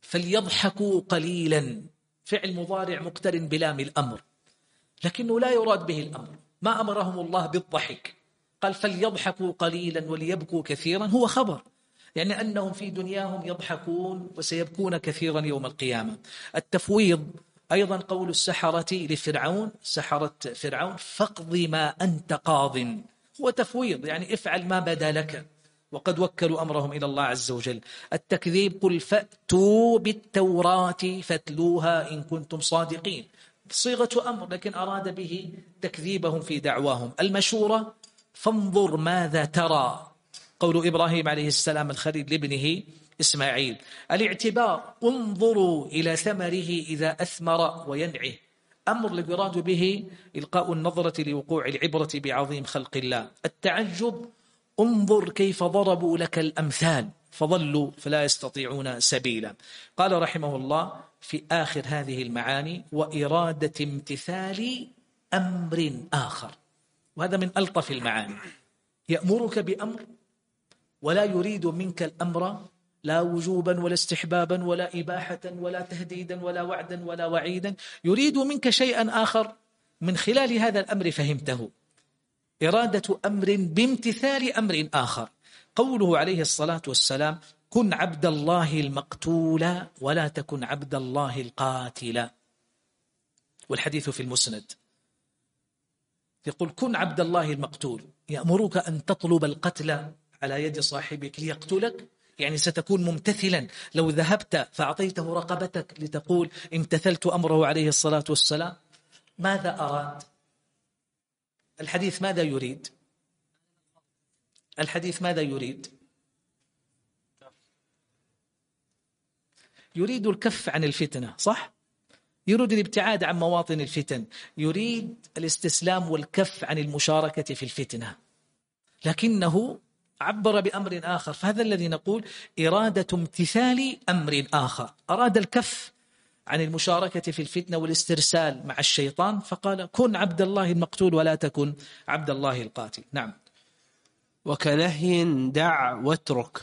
فليضحكوا قليلا. فعل مضارع مقترن بلام الأمر. لكنه لا يراد به الأمر. ما أمرهم الله بالضحك. قال فليضحكوا قليلا وليبكوا كثيرا هو خبر. يعني أنهم في دنياهم يضحكون وسيبكون كثيرا يوم القيامة. التفويض أيضا قول السحرة لفرعون سحرة فرعون فاقض ما أنت قاض. هو تفويض يعني افعل ما بدا لك. وقد وكلوا أمرهم إلى الله عز وجل. التكذيب قل فأتوا بالتوراة فاتلوها إن كنتم صادقين. صيغة أمر لكن أراد به تكذيبهم في دعواهم. المشورة فانظر ماذا ترى. قول إبراهيم عليه السلام الخليل لابنه إسماعيل الإعتبار انظروا إلى ثمره إذا أثمر وينعه أمر يراد به إلقاء النظرة لوقوع العبرة بعظيم خلق الله التعجب انظر كيف ضربوا لك الأمثال فظلوا فلا يستطيعون سبيلا. قال رحمه الله في آخر هذه المعاني وإرادة امتثال أمر آخر. وهذا من ألطف المعاني. يأمرك بأمر ولا يريد منك الأمر لا وجوبا ولا استحبابا ولا إباحة ولا تهديدا ولا وعدا ولا وعيدا. يريد منك شيئا آخر. من خلال هذا الأمر فهمته. إرادة أمر بامتثال أمر آخر. قوله عليه الصلاة والسلام كن عبد الله المقتول ولا تكن عبد الله القاتل. والحديث في المسند. يقول كن عبد الله المقتول يأمرك أن تطلب القتل على يد صاحبك ليقتلك؟ يعني ستكون ممتثلا. لو ذهبت فأعطيته رقبتك لتقول امتثلت أمره عليه الصلاة والسلام. ماذا أراد؟ الحديث ماذا يريد؟ الحديث ماذا يريد؟ يريد الكف عن الفتنة صح؟ يريد الابتعاد عن مواطن الفتن. يريد الاستسلام والكف عن المشاركة في الفتنة. لكنه عبر بأمر آخر. فهذا الذي نقول إرادة امتثال أمر آخر. أراد الكف عن المشاركة في الفتنة والاسترسال مع الشيطان فقال كن عبد الله المقتول ولا تكن عبد الله القاتل. نعم. وكنهي دع واترك.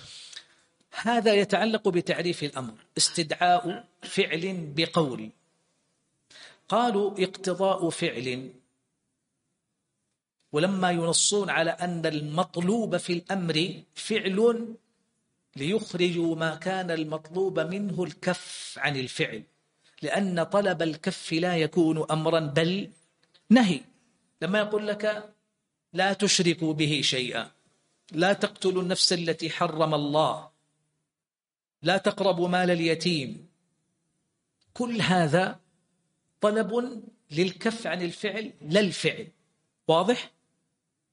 هذا يتعلق بتعريف الأمر. استدعاء فعل بقول. قالوا اقتضاء فعل. ولما ينصون على أن المطلوب في الأمر فعل ليخرجوا ما كان المطلوب منه الكف عن الفعل. لأن طلب الكف لا يكون أمرا بل نهي. لما يقول لك لا تشركوا به شيئا لا تقتلوا النفس التي حرم الله لا تقربوا مال اليتيم. كل هذا طلب للكف عن الفعل لا الفعل. واضح؟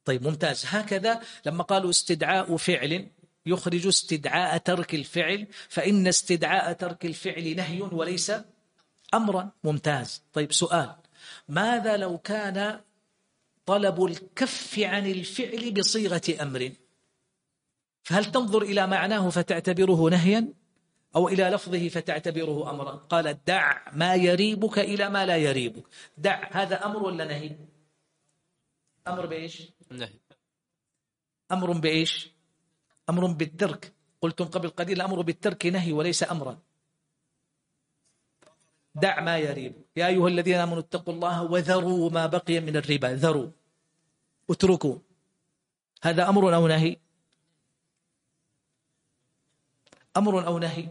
طيب ممتاز. هكذا لما قالوا استدعاء فعل يخرج استدعاء ترك الفعل فإن استدعاء ترك الفعل نهي وليس أمرا. ممتاز. طيب سؤال. ماذا لو كان طلب الكف عن الفعل بصيغة أمر؟ فهل تنظر إلى معناه فتعتبره نهيا؟ أو إلى لفظه فتعتبره أمرا. قال دع ما يريبك إلى ما لا يريبك. دع هذا أمر ولا نهي؟ أمر بإيش؟ نهي. أمر بإيش؟ أمر بالترك. قلتم قبل قليل الأمر بالترك نهي وليس أمرا. دع ما يريب يا أيها الذين آمنوا اتقوا الله وذروا ما بقي من الربا. ذروا. اتركوا. هذا أمر أو نهي؟ أمر أو نهي؟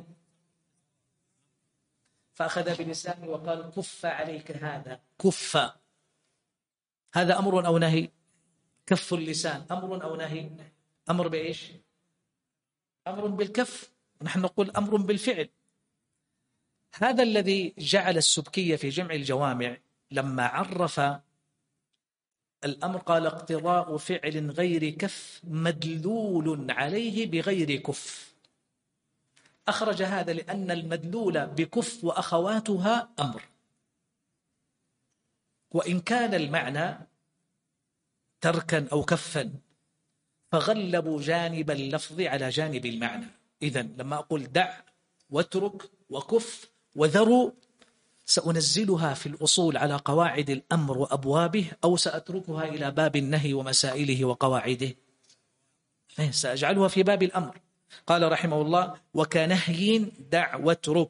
فأخذ بلسانه وقال كف عليك هذا. كف. هذا أمر أو نهي؟ كف اللسان. أمر أو نهي؟ أمر بإيش؟ أمر بالكف. نحن نقول أمر بالفعل. هذا الذي جعل السبكية في جمع الجوامع لما عرف الأمر قال اقتضاء فعل غير كف مدلول عليه بغير كف. أخرج هذا لأن المدلول بكف وأخواتها أمر. وإن كان المعنى تركا أو كفا فغلبوا جانب اللفظ على جانب المعنى. إذا لما أقول دع واترك وكف وذروا سأنزلها في الأصول على قواعد الأمر وأبوابه أو سأتركها إلى باب النهي ومسائله وقواعده. إيه، سأجعلها في باب الأمر. قال رحمه الله وكنهي دع واترك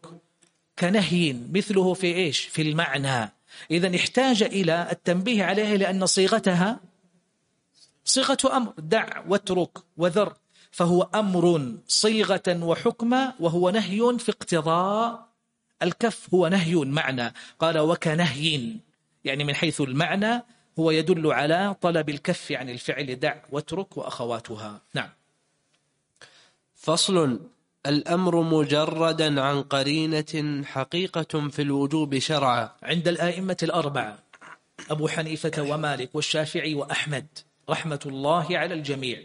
كنهي مثله في إيش؟ في المعنى. إذا احتاج إلى التنبيه عليه لأن صيغتها صيغة أمر دع واترك وذر. فهو أمر صيغة وحكمة وهو نهي في اقتضاء الكف هو نهي معنى. قال وكنهي يعني من حيث المعنى هو يدل على طلب الكف عن الفعل دع واترك وأخواتها. نعم. فصل الأمر مجردا عن قرينة حقيقة في الوجوب شرعا. عند الآئمة الأربعة أبو حنيفة ومالك والشافعي وأحمد رحمة الله على الجميع.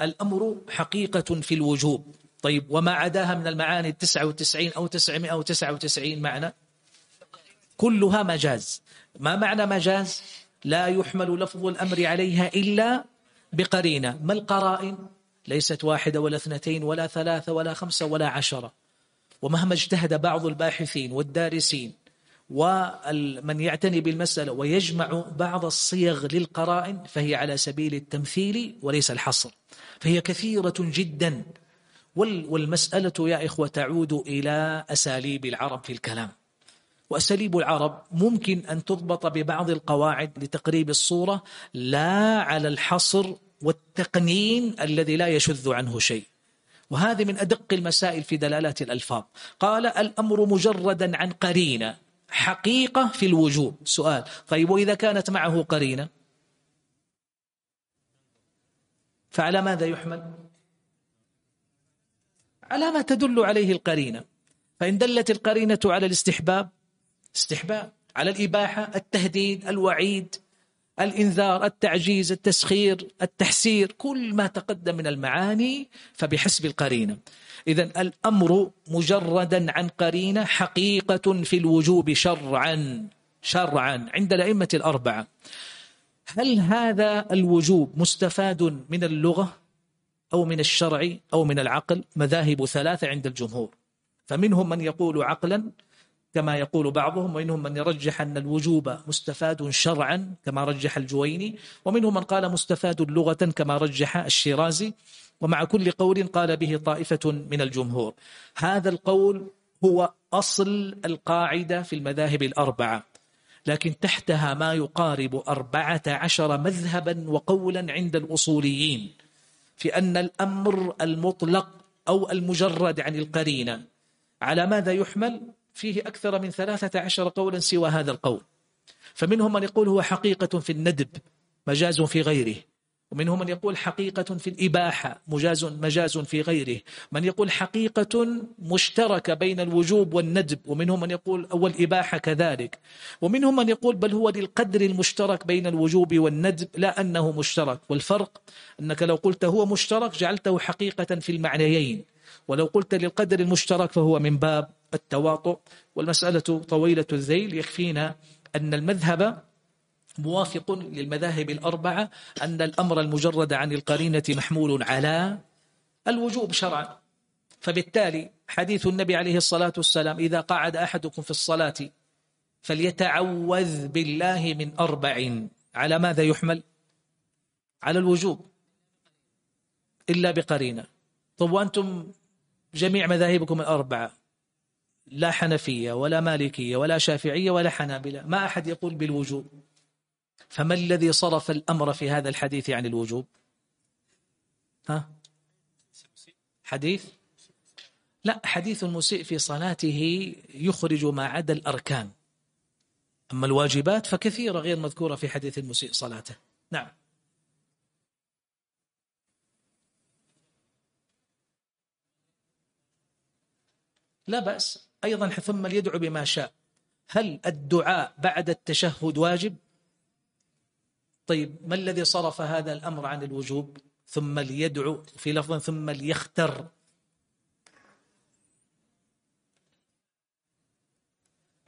الأمر حقيقة في الوجوب. طيب وما عداها من المعاني التسعة وتسعين أو تسعمائة وتسعة وتسعين معنى؟ كلها مجاز. ما معنى مجاز؟ لا يحمل لفظ الأمر عليها إلا بقرينة. ما القرائن؟ ليست واحدة ولا اثنتين ولا ثلاثة ولا خمسة ولا عشرة. ومهما اجتهد بعض الباحثين والدارسين ومن يعتني بالمسألة ويجمع بعض الصيغ للقرائن فهي على سبيل التمثيل وليس الحصر. فهي كثيرة جدا. والمسألة يا إخوة تعود إلى أساليب العرب في الكلام. وأساليب العرب ممكن أن تضبط ببعض القواعد لتقريب الصورة لا على الحصر والتقنين الذي لا يشذ عنه شيء. وهذه من أدق المسائل في دلالات الألفاظ. قال الأمر مجردا عن قرينة. حقيقة في الوجوب. سؤال طيب وإذا كانت معه قرينة؟ فعلى ماذا يحمل؟ على ما تدل عليه القرينة. فإن دلت القرينة على الاستحباب استحباب على الإباحة التهديد الوعيد الإنذار التعجيز التسخير التحسير كل ما تقدم من المعاني فبحسب القرينة. إذا الأمر مجردا عن قرينة حقيقة في الوجوب شرعا شرعا عند الأئمة الأربعة. هل هذا الوجوب مستفاد من اللغة أو من الشرع أو من العقل؟ مذاهب ثلاثة عند الجمهور. فمنهم من يقول عقلا كما يقول بعضهم ومنهم من يرجح أن الوجوب مستفاد شرعا كما رجح الجويني ومنهم من قال مستفاد لغة كما رجح الشيرازي ومع كل قول قال به طائفة من الجمهور. هذا القول هو أصل القاعدة في المذاهب الأربعة. لكن تحتها ما يقارب أربعة عشر مذهبا وقولا عند الأصوليين في أن الأمر المطلق أو المجرد عن القرينة. على ماذا يحمل؟ فيه أكثر من ثلاثة عشر قولا سوى هذا القول. فمنهم من يقول هو حقيقة في الندب مجاز في غيره. ومنهم من يقول حقيقة في الإباحة مجاز مجاز في غيره. من يقول حقيقة مشتركة بين الوجوب والندب ومنهم من يقول أول إباحة كذلك. ومنهم من يقول بل هو للقدر المشترك بين الوجوب والندب لا أنه مشترك. والفرق أنك لو قلت هو مشترك جعلته حقيقة في المعنيين. ولو قلت للقدر المشترك فهو من باب التواطؤ والمسألة طويلة الذيل. يكفينا أن المذهب موافق للمذاهب الأربعة أن الأمر المجرد عن القرينة محمول على الوجوب شرعا. فبالتالي حديث النبي عليه الصلاة والسلام إذا قعد أحدكم في الصلاة فليتعوذ بالله من أربع. على ماذا يحمل؟ على الوجوب. إلا بقرينة. طب وأنتم جميع مذاهبكم الأربعة لا حنفية ولا مالكية ولا شافعية ولا حنابلة ما أحد يقول بالوجوب. فما الذي صرف الأمر في هذا الحديث عن الوجوب؟ ها؟ حديث؟ لا حديث المسيء في صلاته يخرج ما عدا الأركان. أما الواجبات فكثيرة غير مذكورة في حديث المسيء صلاته. نعم. لا بأس. أيضا ثم ليدعو بما شاء. هل الدعاء بعد التشهد واجب؟ طيب ما الذي صرف هذا الأمر عن الوجوب؟ ثم ليدعو في لفظ ثم ليختر.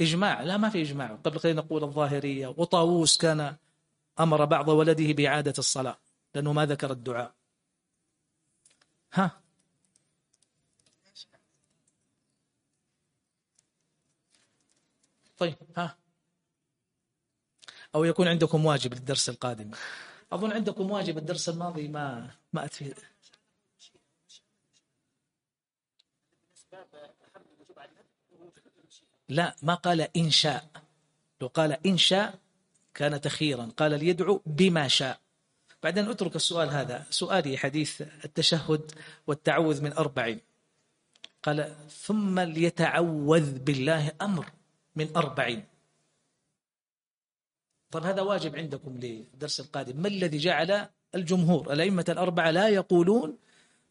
إجماع لا ما في إجماع. قبل قليل نقول الظاهرية. وطاووس كان أمر بعض ولده بإعادة الصلاة لأنه ما ذكر الدعاء. ها طيب ها. أو يكون عندكم واجب للدرس القادم. أظن عندكم واجب الدرس الماضي ما ما أتفي. لا ما قال إن شاء. لو قال إن شاء كان تخيرا. قال ليدعو بما شاء. بعدين اترك السؤال هذا. سؤالي حديث التشهد والتعوذ من أربع قال ثم ليتعوذ بالله أمر. من أربع طب هذا واجب عندكم للدرس القادم. ما الذي جعل الجمهور الأئمة الأربعة لا يقولون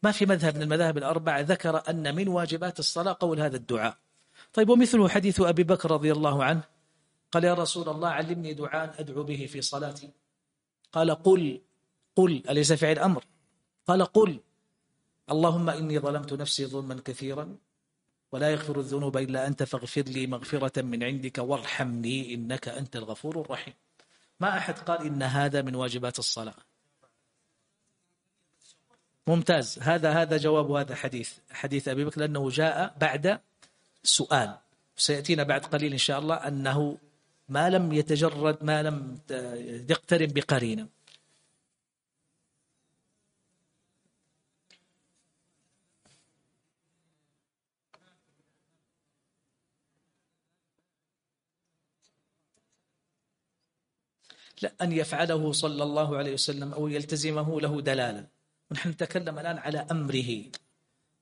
ما في مذهب من المذاهب الأربعة ذكر أن من واجبات الصلاة قول هذا الدعاء؟ طيب ومثله حديث أبي بكر رضي الله عنه قال يا رسول الله علمني دعاء أدعو به في صلاتي. قال قل قل أليس فعل أمر؟ قال قل اللهم إني ظلمت نفسي ظلما كثيرا ولا يغفر الذنوب إلا أنت فاغفر لي مغفرة من عندك وارحمني إنك أنت الغفور الرحيم. ما أحد قال إن هذا من واجبات الصلاة. ممتاز. هذا هذا جواب هذا حديث. حديث أبي بكر لأنه جاء بعد سؤال. سيأتينا بعد قليل إن شاء الله أنه ما لم يتجرد ما لم يقترن بقرينة. أن يفعله صلى الله عليه وسلم أو يلتزمه له دلالة ونحن نتكلم الآن على أمره.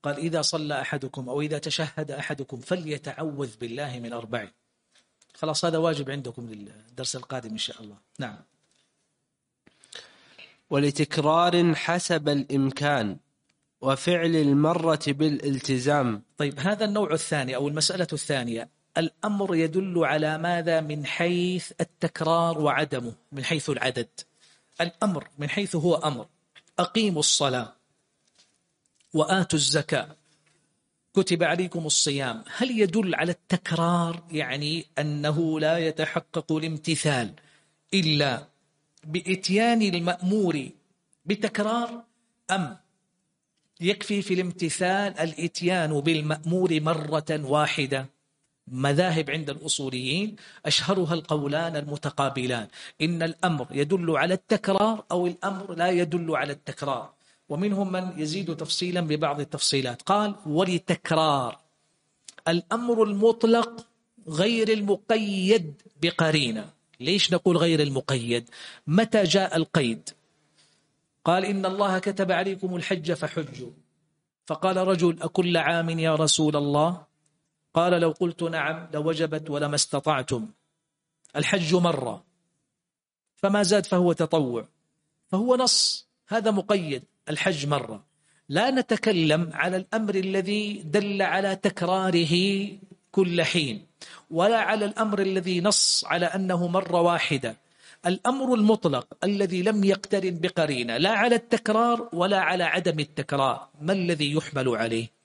قال إذا صلى أحدكم أو إذا تشهد أحدكم فليتعوذ بالله من أربع. خلاص هذا واجب عندكم للدرس القادم إن شاء الله. نعم. ولتكرار حسب الإمكان وفعل المرة بالالتزام. طيب هذا النوع الثاني أو المسألة الثانية. الأمر يدل على ماذا من حيث التكرار وعدمه من حيث العدد. الأمر من حيث هو أمر. أقيموا الصلاة وآتوا الزكاة. كتب عليكم الصيام. هل يدل على التكرار؟ يعني أنه لا يتحقق الامتثال إلا بإتيان المأمور بتكرار أم يكفي في الامتثال الإتيان بالمأمور مرة واحدة؟ مذاهب عند الأصوليين أشهرها القولان المتقابلان. إن الأمر يدل على التكرار أو الأمر لا يدل على التكرار. ومنهم من يزيد تفصيلا ببعض التفصيلات. قال ولتكرار. الأمر المطلق غير المقيد بقرينة. ليش نقول غير المقيد؟ متى جاء القيد؟ قال إن الله كتب عليكم الحج فحجوا. فقال رجل أكل عام يا رسول الله؟ قال لو قلت نعم لوجبت ولما استطعتم. الحج مرة. فما زاد فهو تطوع. فهو نص. هذا مقيد. الحج مرة. لا نتكلم على الأمر الذي دل على تكراره كل حين ولا على الأمر الذي نص على أنه مرة واحدة. الأمر المطلق الذي لم يقترن بقرينة لا على التكرار ولا على عدم التكرار. ما الذي يحمل عليه؟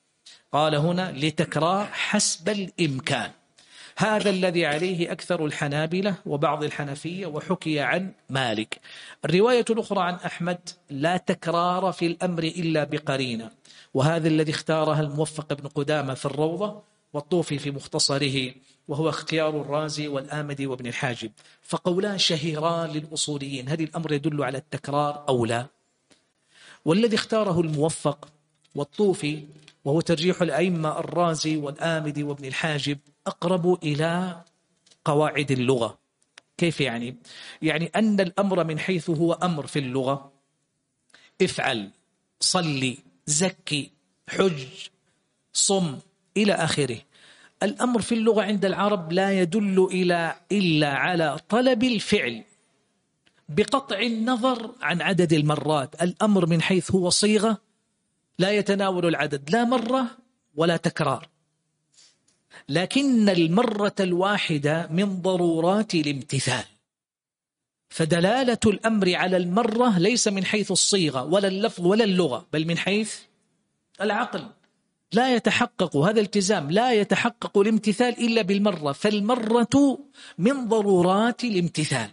قال هنا لتكرار حسب الإمكان. هذا الذي عليه أكثر الحنابلة وبعض الحنفية وحكي عن مالك. الرواية الأخرى عن أحمد لا تكرار في الأمر إلا بقرينة وهذا الذي اختارها الموفق ابن قدامة في الروضة والطوفي في مختصره وهو اختيار الرازي والآمدي وابن الحاجب. فقولان شهيران للأصوليين هل الأمر يدل على التكرار أو لا؟ والذي اختاره الموفق والطوفي وهو ترجيح الأئمة الرازي والآمدي وابن الحاجب أقرب إلى قواعد اللغة. كيف يعني؟ يعني أن الأمر من حيث هو أمر في اللغة. افعل صلي زكي حج صم إلى آخره. الأمر في اللغة عند العرب لا يدل إلى إلا على طلب الفعل بقطع النظر عن عدد المرات. الأمر من حيث هو صيغة لا يتناول العدد لا مرة ولا تكرار. لكن المرة الواحدة من ضرورات الامتثال. فدلالة الأمر على المرة ليس من حيث الصيغة ولا اللفظ ولا اللغة بل من حيث العقل. لا يتحقق هذا التزام لا يتحقق الامتثال إلا بالمرة. فالمرة من ضرورات الامتثال.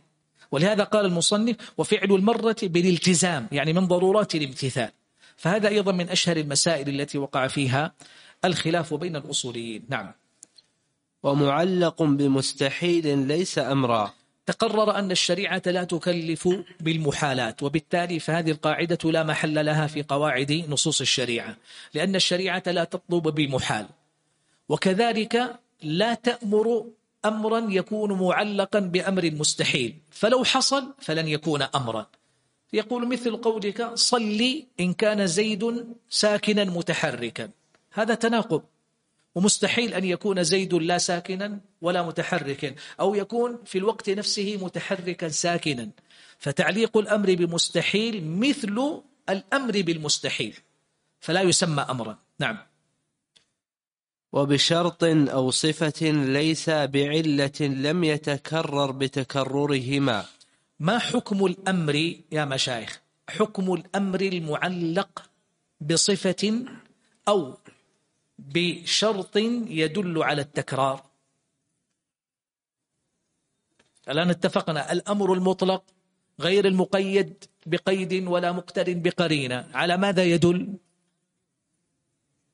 ولهذا قال المصنف وفعل المرة بالالتزام. يعني من ضرورات الامتثال. فهذا أيضا من أشهر المسائل التي وقع فيها الخلاف بين الأصوليين. نعم. ومعلق بمستحيل ليس أمرا. تقرر أن الشريعة لا تكلف بالمحالات وبالتالي فهذه القاعدة لا محل لها في قواعد نصوص الشريعة لأن الشريعة لا تطلب بالمحال. وكذلك لا تأمر أمرا يكون معلقا بأمر مستحيل. فلو حصل فلن يكون أمرا. يقول مثل قولك صلي إن كان زيد ساكنا متحركا. هذا تناقض. ومستحيل أن يكون زيد لا ساكنا ولا متحركا أو يكون في الوقت نفسه متحركا ساكنا. فتعليق الأمر بمستحيل مثل الأمر بالمستحيل فلا يسمى أمرا. نعم. وبشرط أو صفة ليس بعلة لم يتكرر بتكررهما. ما حكم الأمر يا مشايخ؟ حكم الأمر المعلق بصفة أو بشرط يدل على التكرار. الآن اتفقنا الأمر المطلق غير المقيد بقيد ولا مقترن بقرينة على ماذا يدل؟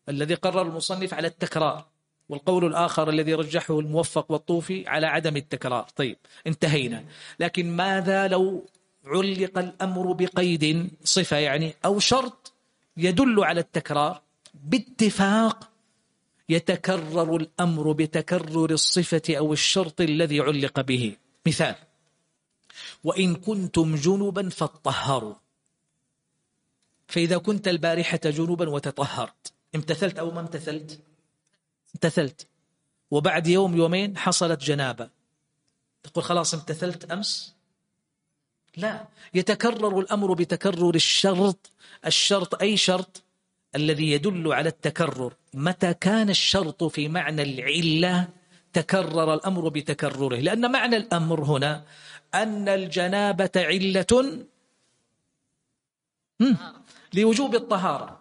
الذي قرر المصنف على التكرار. والقول الآخر الذي رجحه الموفق والطوفي على عدم التكرار. طيب انتهينا. لكن ماذا لو علق الأمر بقيد صفة يعني أو شرط يدل على التكرار؟ باتفاق يتكرر الأمر بتكرر الصفة أو الشرط الذي علق به. مثال وإن كنتم جنبا فاطهروا. فإذا كنت البارحة جنوبا وتطهرت امتثلت أو ما امتثلت؟ امتثلت. وبعد يوم يومين حصلت جنابة. تقول خلاص امتثلت أمس؟ لا. يتكرر الأمر بتكرر الشرط. الشرط أي شرط؟ الذي يدل على التكرر. متى كان الشرط في معنى العلة تكرر الأمر بتكرره؟ لأن معنى الأمر هنا أن الجنابة علة. لوجوب الطهارة.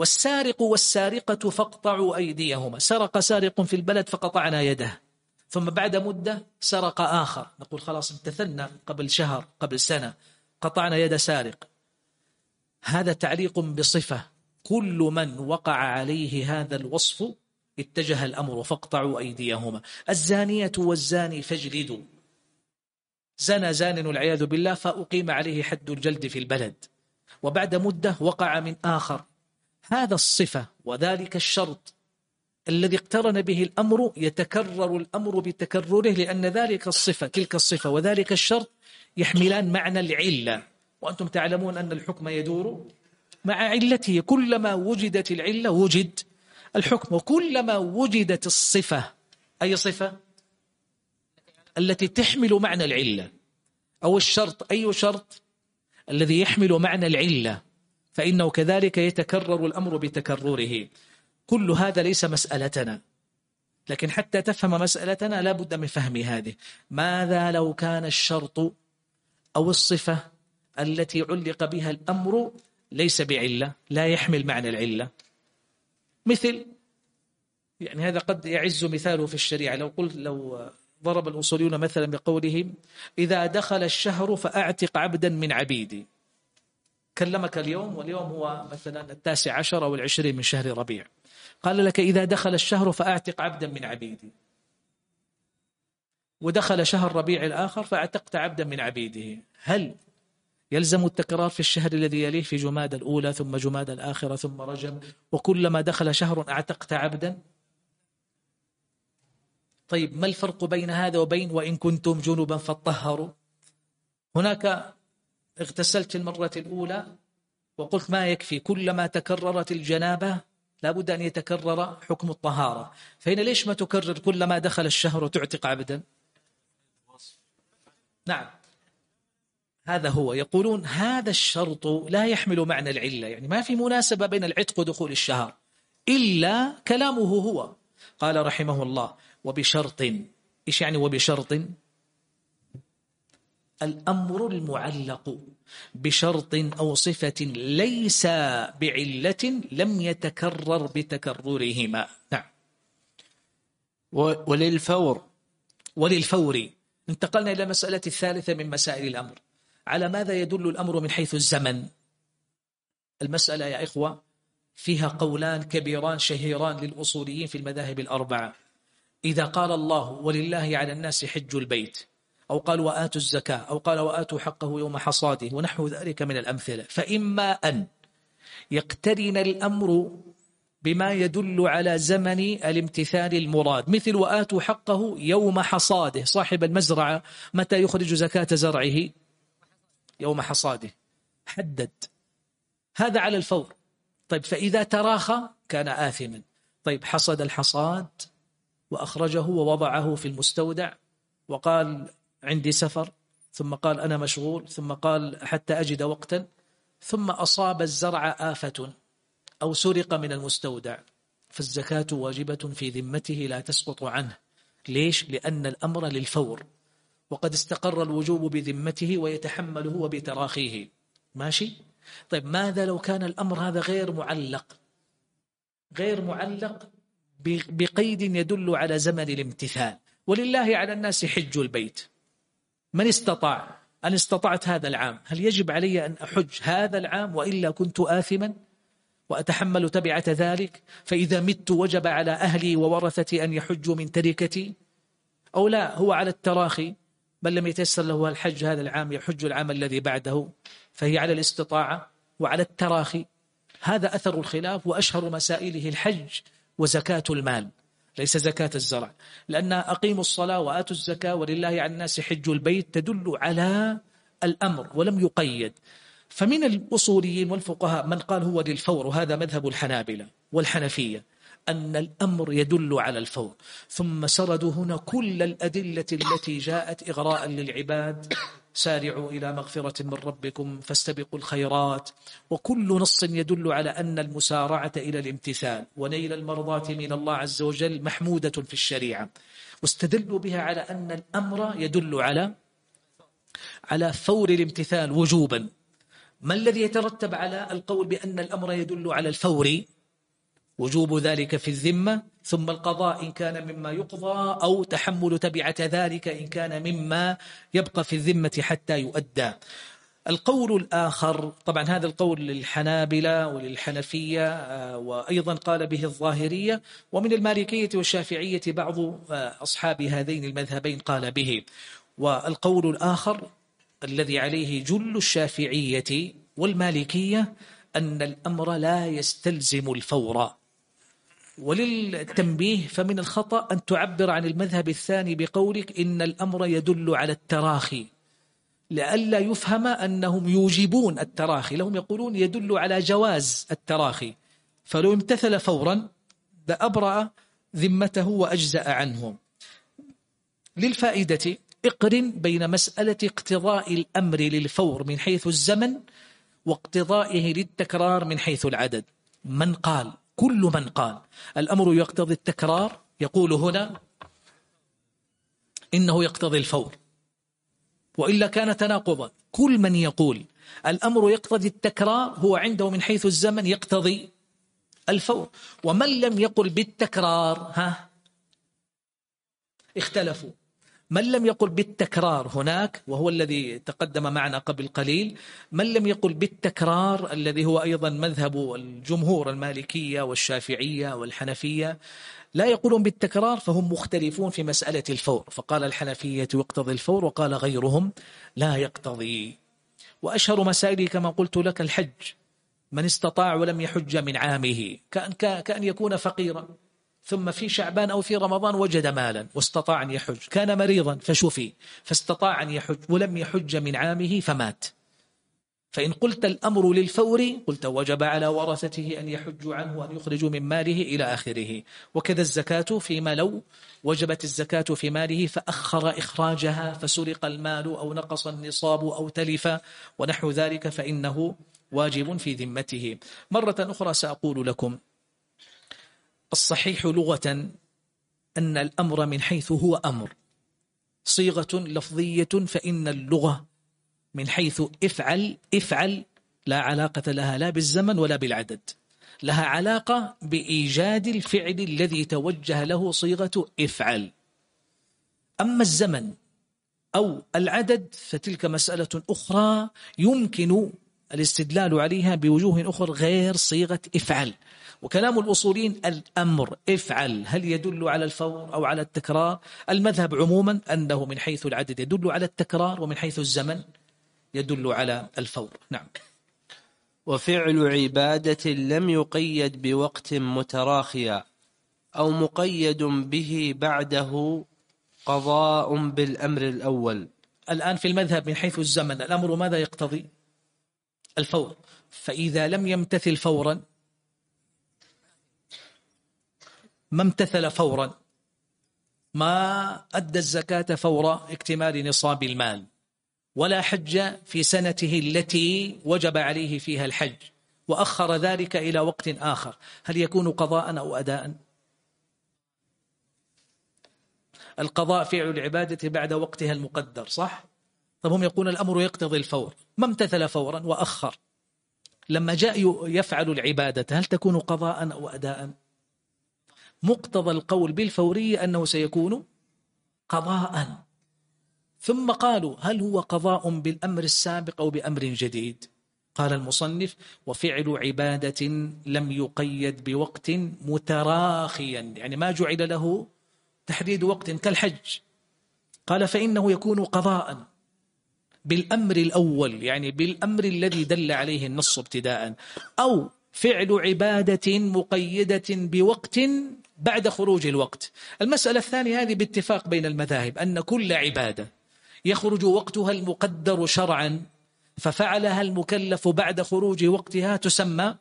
والسارق والسارقة فاقطعوا أيديهما. سرق سارق في البلد فقطعنا يده. ثم بعد مدة سرق آخر. نقول خلاص امتثلنا قبل شهر قبل سنة. قطعنا يد سارق. هذا تعليق بصفة. كل من وقع عليه هذا الوصف اتجه الأمر فاقطعوا أيديهما. الزانية والزاني فاجلدوا. زنى زان والعياذ بالله فأقيم عليه حد الجلد في البلد. وبعد مدة وقع من آخر. هذا الصفة وذلك الشرط الذي اقترن به الأمر يتكرر الأمر بتكرره لأن ذلك الصفة تلك الصفة وذلك الشرط يحملان معنى العلة. وأنتم تعلمون أن الحكم يدور مع علته. كلما وجدت العلة وجد الحكم. وكلما وجدت الصفة أي صفة؟ التي تحمل معنى العلة. أو الشرط أي شرط؟ الذي يحمل معنى العلة. فإنه كذلك يتكرر الأمر بتكرره. كل هذا ليس مسألتنا. لكن حتى تفهم مسألتنا لا بد من فهم هذه. ماذا لو كان الشرط أو الصفة التي علق بها الأمر ليس بعلة لا يحمل معنى العلة؟ مثل يعني هذا قد يعز مثاله في الشريعة. لو قلت لو ضرب الأصوليون مثلا بقولهم إذا دخل الشهر فأعتق عبدا من عبيدي. كلمك اليوم واليوم هو مثلا التاسع عشر أو العشرين من شهر ربيع. قال لك إذا دخل الشهر فأعتق عبدا من عبيدي. ودخل شهر ربيع الآخر فأعتقت عبدا من عبيده. هل يلزم التكرار في الشهر الذي يليه في جماد الأولى ثم جماد الآخرة ثم رجب وكلما دخل شهر أعتقت عبدا؟ طيب ما الفرق بين هذا وبين وإن كنتم جنبا فطهروا هناك اغتسلت المرة الأولى وقلت ما يكفي كلما تكررت الجنابة لابد أن يتكرر حكم الطهارة. فهنا ليش ما تكرر كلما دخل الشهر وتعتق عبدا؟ نعم. هذا هو. يقولون هذا الشرط لا يحمل معنى العلة يعني ما في مناسبة بين العتق ودخول الشهر إلا كلامه هو. قال رحمه الله وبشرط. إيش يعني وبشرط؟ الأمر المعلق بشرط أو صفة ليس بعلة لم يتكرر بتكررهما. نعم. وللفور. وللفور. انتقلنا إلى المسألة الثالثة من مسائل الأمر. على ماذا يدل الأمر من حيث الزمن؟ المسألة يا إخوة فيها قولان كبيران شهيران للأصوليين في المذاهب الأربعة. إذا قال الله ولله على الناس حج البيت أو قال وآتوا الزكاة أو قال وآتوا حقه يوم حصاده ونحو ذلك من الأمثلة. فإما أن يقترن الأمر بما يدل على زمن الامتثال المراد. مثل وآتوا حقه يوم حصاده. صاحب المزرعة متى يخرج زكاة زرعه؟ يوم حصاده. حدد. هذا على الفور. طيب فإذا تراخى كان آثما. طيب حصد الحصاد وأخرجه ووضعه في المستودع وقال عندي سفر ثم قال أنا مشغول ثم قال حتى أجد وقتا ثم أصاب الزرع آفة أو سرق من المستودع فالزكاة واجبة في ذمته لا تسقط عنه. ليش؟ لأن الأمر للفور وقد استقر الوجوب بذمته ويتحمله وبتراخيه ماشي؟ طيب ماذا لو كان الأمر هذا غير معلق؟ غير معلق بقيد يدل على زمن الامتثال. ولله على الناس حج البيت. من استطاع؟ أن استطعت هذا العام. هل يجب علي أن أحج هذا العام وإلا كنت آثما وأتحمل تبعة ذلك؟ فإذا مت وجب على أهلي وورثتي أن يحجوا من تركتي؟ أو لا هو على التراخي. بل لم يتيسر له الحج هذا العام يحج العام الذي بعده فهي على الاستطاعة وعلى التراخي. هذا أثر الخلاف وأشهر مسائله الحج وزكاة المال. ليس زكاة الزرع. لأن أقيموا الصلاة وآتوا الزكاة ولله على الناس حج البيت تدل على الأمر ولم يقيد. فمن الأصوليين والفقهاء من قال هو للفور وهذا مذهب الحنابلة والحنفية أن الأمر يدل على الفور. ثم سردوا هنا كل الأدلة التي جاءت إغراء للعباد سارعوا إلى مغفرة من ربكم فاستبقوا الخيرات. وكل نص يدل على أن المسارعة إلى الامتثال ونيل المرضات من الله عز وجل محمودة في الشريعة. واستدلوا بها على أن الأمر يدل على على فور الامتثال وجوبا. ما الذي يترتب على القول بأن الأمر يدل على الفور؟ وجوب ذلك في الذمة ثم القضاء إن كان مما يقضى أو تحمل تبعة ذلك إن كان مما يبقى في الذمة حتى يؤدى. القول الآخر طبعا هذا القول للحنابلة وللحنفية آه، وأيضا قال به الظاهرية ومن المالكية والشافعية بعض آه، أصحاب هذين المذهبين قال به. والقول الآخر الذي عليه جل الشافعية والمالكية أن الأمر لا يستلزم الفور. وللتنبيه فمن الخطأ أن تعبر عن المذهب الثاني بقولك إن الأمر يدل على التراخي. لئلا يفهم أنهم يوجبون التراخي. لهم يقولون يدل على جواز التراخي. فلو امتثل فورا لأبرأ ذمته وأجزأ عنه. للفائدة اقرن بين مسألة اقتضاء الأمر للفور من حيث الزمن واقتضائه للتكرار من حيث العدد. من قال؟ كل من قال. الأمر يقتضي التكرار. يقول هنا إنه يقتضي الفور. وإلا كان تناقضا. كل من يقول الأمر يقتضي التكرار هو عنده من حيث الزمن يقتضي الفور. ومن لم يقل بالتكرار ها اختلفوا. من لم يقل بالتكرار هناك وهو الذي تقدم معنا قبل قليل من لم يقل بالتكرار الذي هو أيضا مذهب الجمهور المالكية والشافعية والحنفية لا يقولون بالتكرار فهم مختلفون في مسألة الفور. فقال الحنفية يقتضي الفور وقال غيرهم لا يقتضي. وأشهر مسائله كما قلت لك الحج. من استطاع ولم يحج من عامه كأن, كأن يكون فقيرا. ثم في شعبان أو في رمضان وجد مالا واستطاع أن يحج. كان مريضا فشفي. فاستطاع أن يحج ولم يحج من عامه فمات. فإن قلت الأمر للفور قلت وجب على ورثته أن يحجوا عنه وأن يخرجوا من ماله إلى آخره. وكذا الزكاة فيما لو وجبت الزكاة في ماله فأخر إخراجها فسرق المال أو نقص النصاب أو تلف ونحو ذلك فإنه واجب في ذمته. مرة أخرى سأقول لكم الصحيح لغة أن الأمر من حيث هو أمر. صيغة لفظية فإن اللغة من حيث افعل افعل لا علاقة لها لا بالزمن ولا بالعدد. لها علاقة بإيجاد الفعل الذي توجه له صيغة افعل. أما الزمن أو العدد فتلك مسألة أخرى يمكن الاستدلال عليها بوجوه أخرى غير صيغة افعل. وكلام الأصوليين الأمر افعل هل يدل على الفور أو على التكرار؟ المذهب عموما أنه من حيث العدد يدل على التكرار ومن حيث الزمن يدل على الفور. نعم. وفعل عبادة لم يقيد بوقت متراخيا أو مقيد به بعده قضاء بالأمر الأول. الآن في المذهب من حيث الزمن الأمر ماذا يقتضي؟ الفور. فإذا لم يمتثل فورا ما امتثل فورا. ما أدى الزكاة فور اكتمال نصاب المال. ولا حج في سنته التي وجب عليه فيها الحج. وأخر ذلك إلى وقت آخر. هل يكون قضاء أو أداء؟ القضاء فعل العبادة بعد وقتها المقدر صح؟ طب هم يقولون الأمر يقتضي الفور. ما امتثل فورا وأخر. لما جاء يفعل العبادة هل تكون قضاء أو أداء؟ مقتضى القول بالفورية أنه سيكون قضاء. ثم قالوا هل هو قضاء بالأمر السابق أو بأمر جديد؟ قال المصنف وفعل عبادة لم يقيد بوقت متراخيا. يعني ما جعل له تحديد وقت كالحج. قال فإنه يكون قضاء بالأمر الأول يعني بالأمر الذي دل عليه النص ابتداء أو فعل عبادة مقيدة بوقت بعد خروج الوقت. المسألة الثانية هذه باتفاق بين المذاهب أن كل عبادة يخرج وقتها المقدر شرعا ففعلها المكلف بعد خروج وقتها تسمى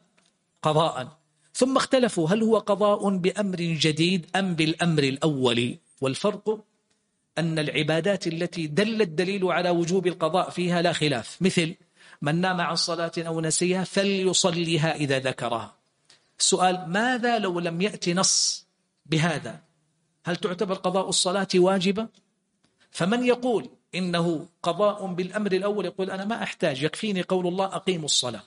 قضاء. ثم اختلفوا هل هو قضاء بأمر جديد أم بالأمر الأول؟ والفرق أن العبادات التي دل الدليل على وجوب القضاء فيها لا خلاف. مثل من نام عن صلاة أو نسيها فليصليها إذا ذكرها. السؤال ماذا لو لم يأتي نص بهذا. هل تعتبر قضاء الصلاة واجبة؟ فمن يقول إنه قضاء بالأمر الأول يقول أنا ما أحتاج يكفيني قول الله أقيموا الصلاة.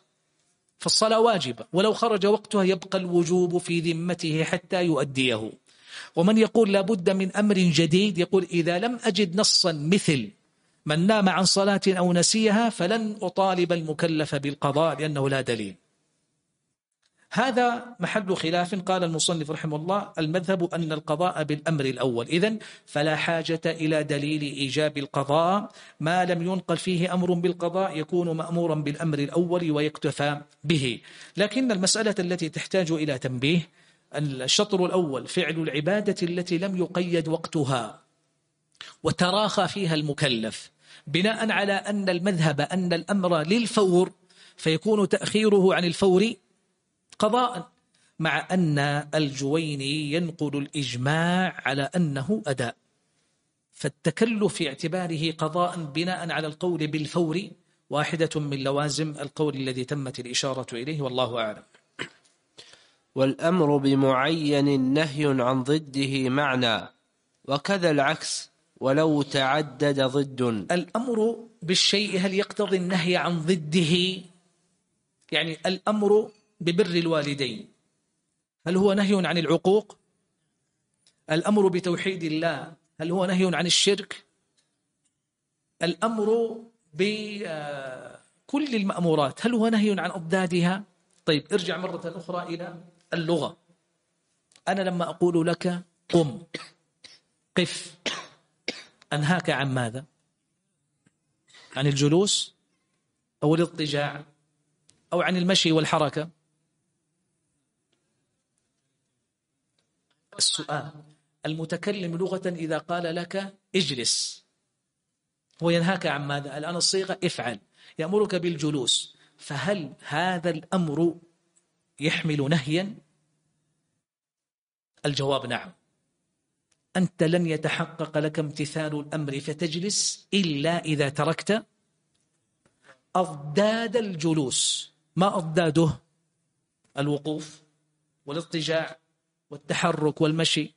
فالصلاة واجبة ولو خرج وقتها يبقى الوجوب في ذمته حتى يؤديه. ومن يقول لابد من أمر جديد يقول إذا لم أجد نصا مثل من نام عن صلاة أو نسيها فلن أطالب المكلف بالقضاء لأنه لا دليل. هذا محل خلاف. قال المصنف رحمه الله المذهب أن القضاء بالأمر الأول. إذن فلا حاجة إلى دليل إيجاب القضاء. ما لم ينقل فيه أمر بالقضاء يكون مأمورا بالأمر الأول ويكتفى به. لكن المسألة التي تحتاج إلى تنبيه الشطر الأول فعل العبادة التي لم يقيد وقتها وتراخى فيها المكلف. بناء على أن المذهب أن الأمر للفور فيكون تأخيره عن الفور قضاء مع أن الجويني ينقل الإجماع على أنه أداء. فالتكلف في اعتباره قضاء بناء على القول بالفور واحدة من لوازم القول الذي تمت الإشارة إليه والله أعلم. والأمر بمعين نهي عن ضده معنى وكذا العكس ولو تعدد ضد. الأمر بالشيء هل يقتضي النهي عن ضده؟ يعني الأمر ببر الوالدين. هل هو نهي عن العقوق؟ الأمر بتوحيد الله هل هو نهي عن الشرك؟ الأمر بكل المأمورات هل هو نهي عن أضدادها؟ طيب ارجع مرة أخرى إلى اللغة. أنا لما أقول لك قم قف. أنهاك عن ماذا؟ عن الجلوس أو الاضطجاع أو عن المشي والحركة. السؤال. المتكلم لغة إذا قال لك اجلس. هو ينهاك عن ماذا؟ الآن الصيغة افعل. يأمرك بالجلوس. فهل هذا الأمر يحمل نهيا؟ الجواب نعم. أنت لن يتحقق لك امتثال الأمر فتجلس إلا إذا تركت أضداد الجلوس. ما أضداده؟ الوقوف والاضطجاع. والتحرك والمشي.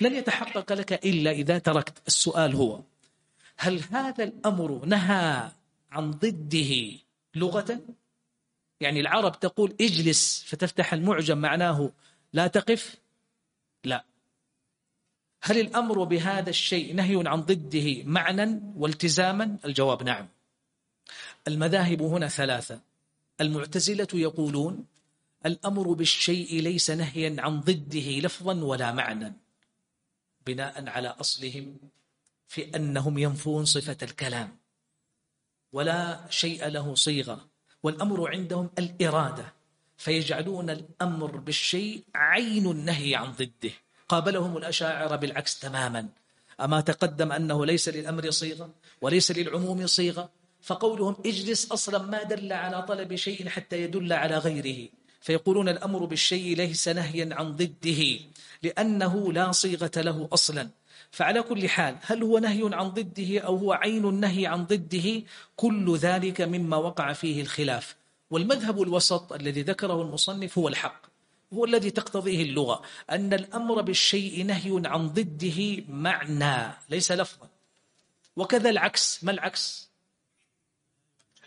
لن يتحقق لك إلا إذا تركت. السؤال هو هل هذا الأمر نهى عن ضده لغة؟ يعني العرب تقول اجلس فتفتح المعجم معناه لا تقف؟ لا. هل الأمر بهذا الشيء نهي عن ضده معنى والتزاما؟ الجواب نعم. المذاهب هنا ثلاثة. المعتزلة يقولون الأمر بالشيء ليس نهيا عن ضده لفظا ولا معنى بناء على أصلهم في أنهم ينفون صفة الكلام ولا شيء له صيغة والأمر عندهم الإرادة فيجعلون الأمر بالشيء عين النهي عن ضده. قابلهم الأشاعرة بالعكس تماما. أما تقدم أنه ليس للأمر صيغة وليس للعموم صيغة فقولهم اجلس أصلا ما دل على طلب شيء حتى يدل على غيره. فيقولون الأمر بالشيء ليس نهيا عن ضده لأنه لا صيغة له أصلا. فعلى كل حال هل هو نهي عن ضده أو هو عين النهي عن ضده؟ كل ذلك مما وقع فيه الخلاف. والمذهب الوسط الذي ذكره المصنف هو الحق هو الذي تقتضيه اللغة أن الأمر بالشيء نهي عن ضده معنى ليس لفظا. وكذا العكس ما العكس؟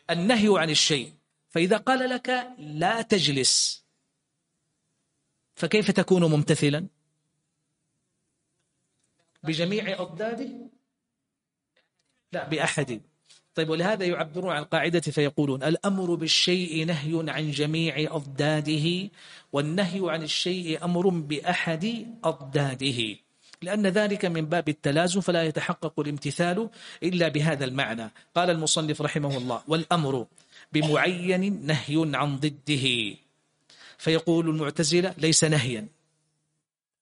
النهي عن الشيء. فإذا قال لك لا تجلس فكيف تكون ممتثلا؟ بجميع أضداده؟ لا بأحد. طيب ولهذا يعبرون عن القاعدة فيقولون الأمر بالشيء نهي عن جميع أضداده والنهي عن الشيء أمر بأحد أضداده. لأن ذلك من باب التلازم فلا يتحقق الامتثال إلا بهذا المعنى. قال المصنف رحمه الله والأمر بمعين نهي عن ضده. فيقول المعتزلة ليس نهيا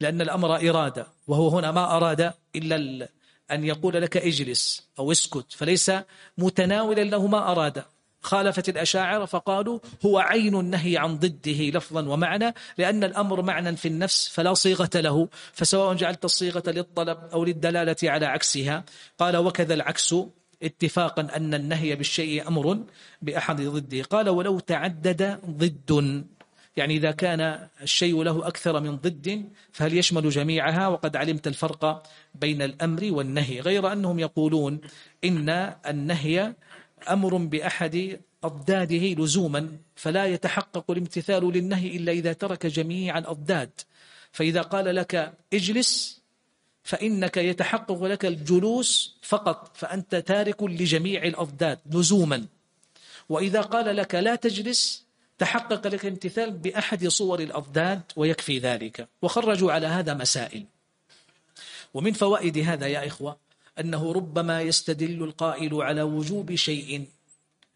لأن الأمر إرادة وهو هنا ما أراد إلا أن يقول لك اجلس أو اسكت فليس متناولا له ما أراد. خالفت الأشاعرة فقالوا هو عين النهي عن ضده لفظا ومعنى لأن الأمر معنى في النفس فلا صيغة له. فسواء جعلت الصيغة للطلب أو للدلالة على عكسها قال وكذا العكس اتفاقا أن النهي بالشيء أمر بأحد ضده قال ولو تعدد ضد يعني إذا كان الشيء له أكثر من ضد فهل يشمل جميعها؟ وقد علمت الفرق بين الأمر والنهي. غير أنهم يقولون إن النهي أمر بأحد أضداده لزوما فلا يتحقق الامتثال للنهي إلا إذا ترك جميع الأضداد. فإذا قال لك اجلس فإنك يتحقق لك الجلوس فقط فأنت تارك لجميع الأضداد لزوما. وإذا قال لك لا تجلس تحقق لك امتثال بأحد صور الأضداد ويكفي ذلك. وخرجوا على هذا مسائل. ومن فوائد هذا يا إخوة أنه ربما يستدل القائل على وجوب شيء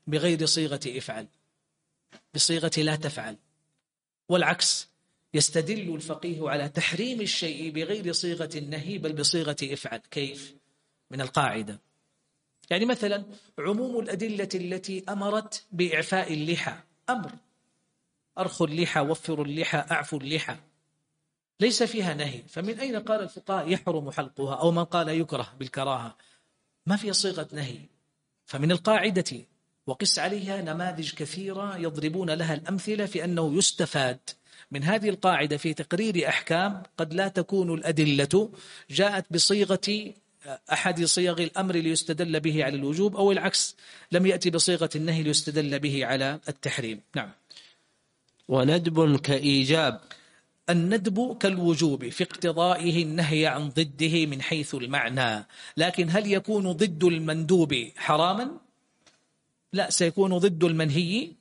بغير صيغة إفعل بصيغة لا تفعل. والعكس يستدل الفقيه على تحريم الشيء بغير صيغة النهي بل بصيغة إفعل. كيف؟ من القاعدة. يعني مثلا عموم الأدلة التي أمرت بإعفاء اللحى. أمر. أرخوا اللحى وفروا اللحى أعفوا اللحى. ليس فيها نهي. فمن أين قال الفقهاء يحرم حلقها أو من قال يكره بالكراهة؟ ما فيها صيغة نهي. فمن القاعدة وقس عليها نماذج كثيرة يضربون لها الأمثلة في أنه يستفاد. من هذه القاعدة في تقرير أحكام قد لا تكون الأدلة جاءت بصيغة أحد صيغ الأمر ليستدل به على الوجوب أو العكس لم يأتي بصيغة النهي ليستدل به على التحريم. نعم. وندب كإيجاب. الندب كالوجوب في اقتضائه النهي عن ضده من حيث المعنى. لكن هل يكون ضد المندوب حراما؟ لا سيكون ضد المنهي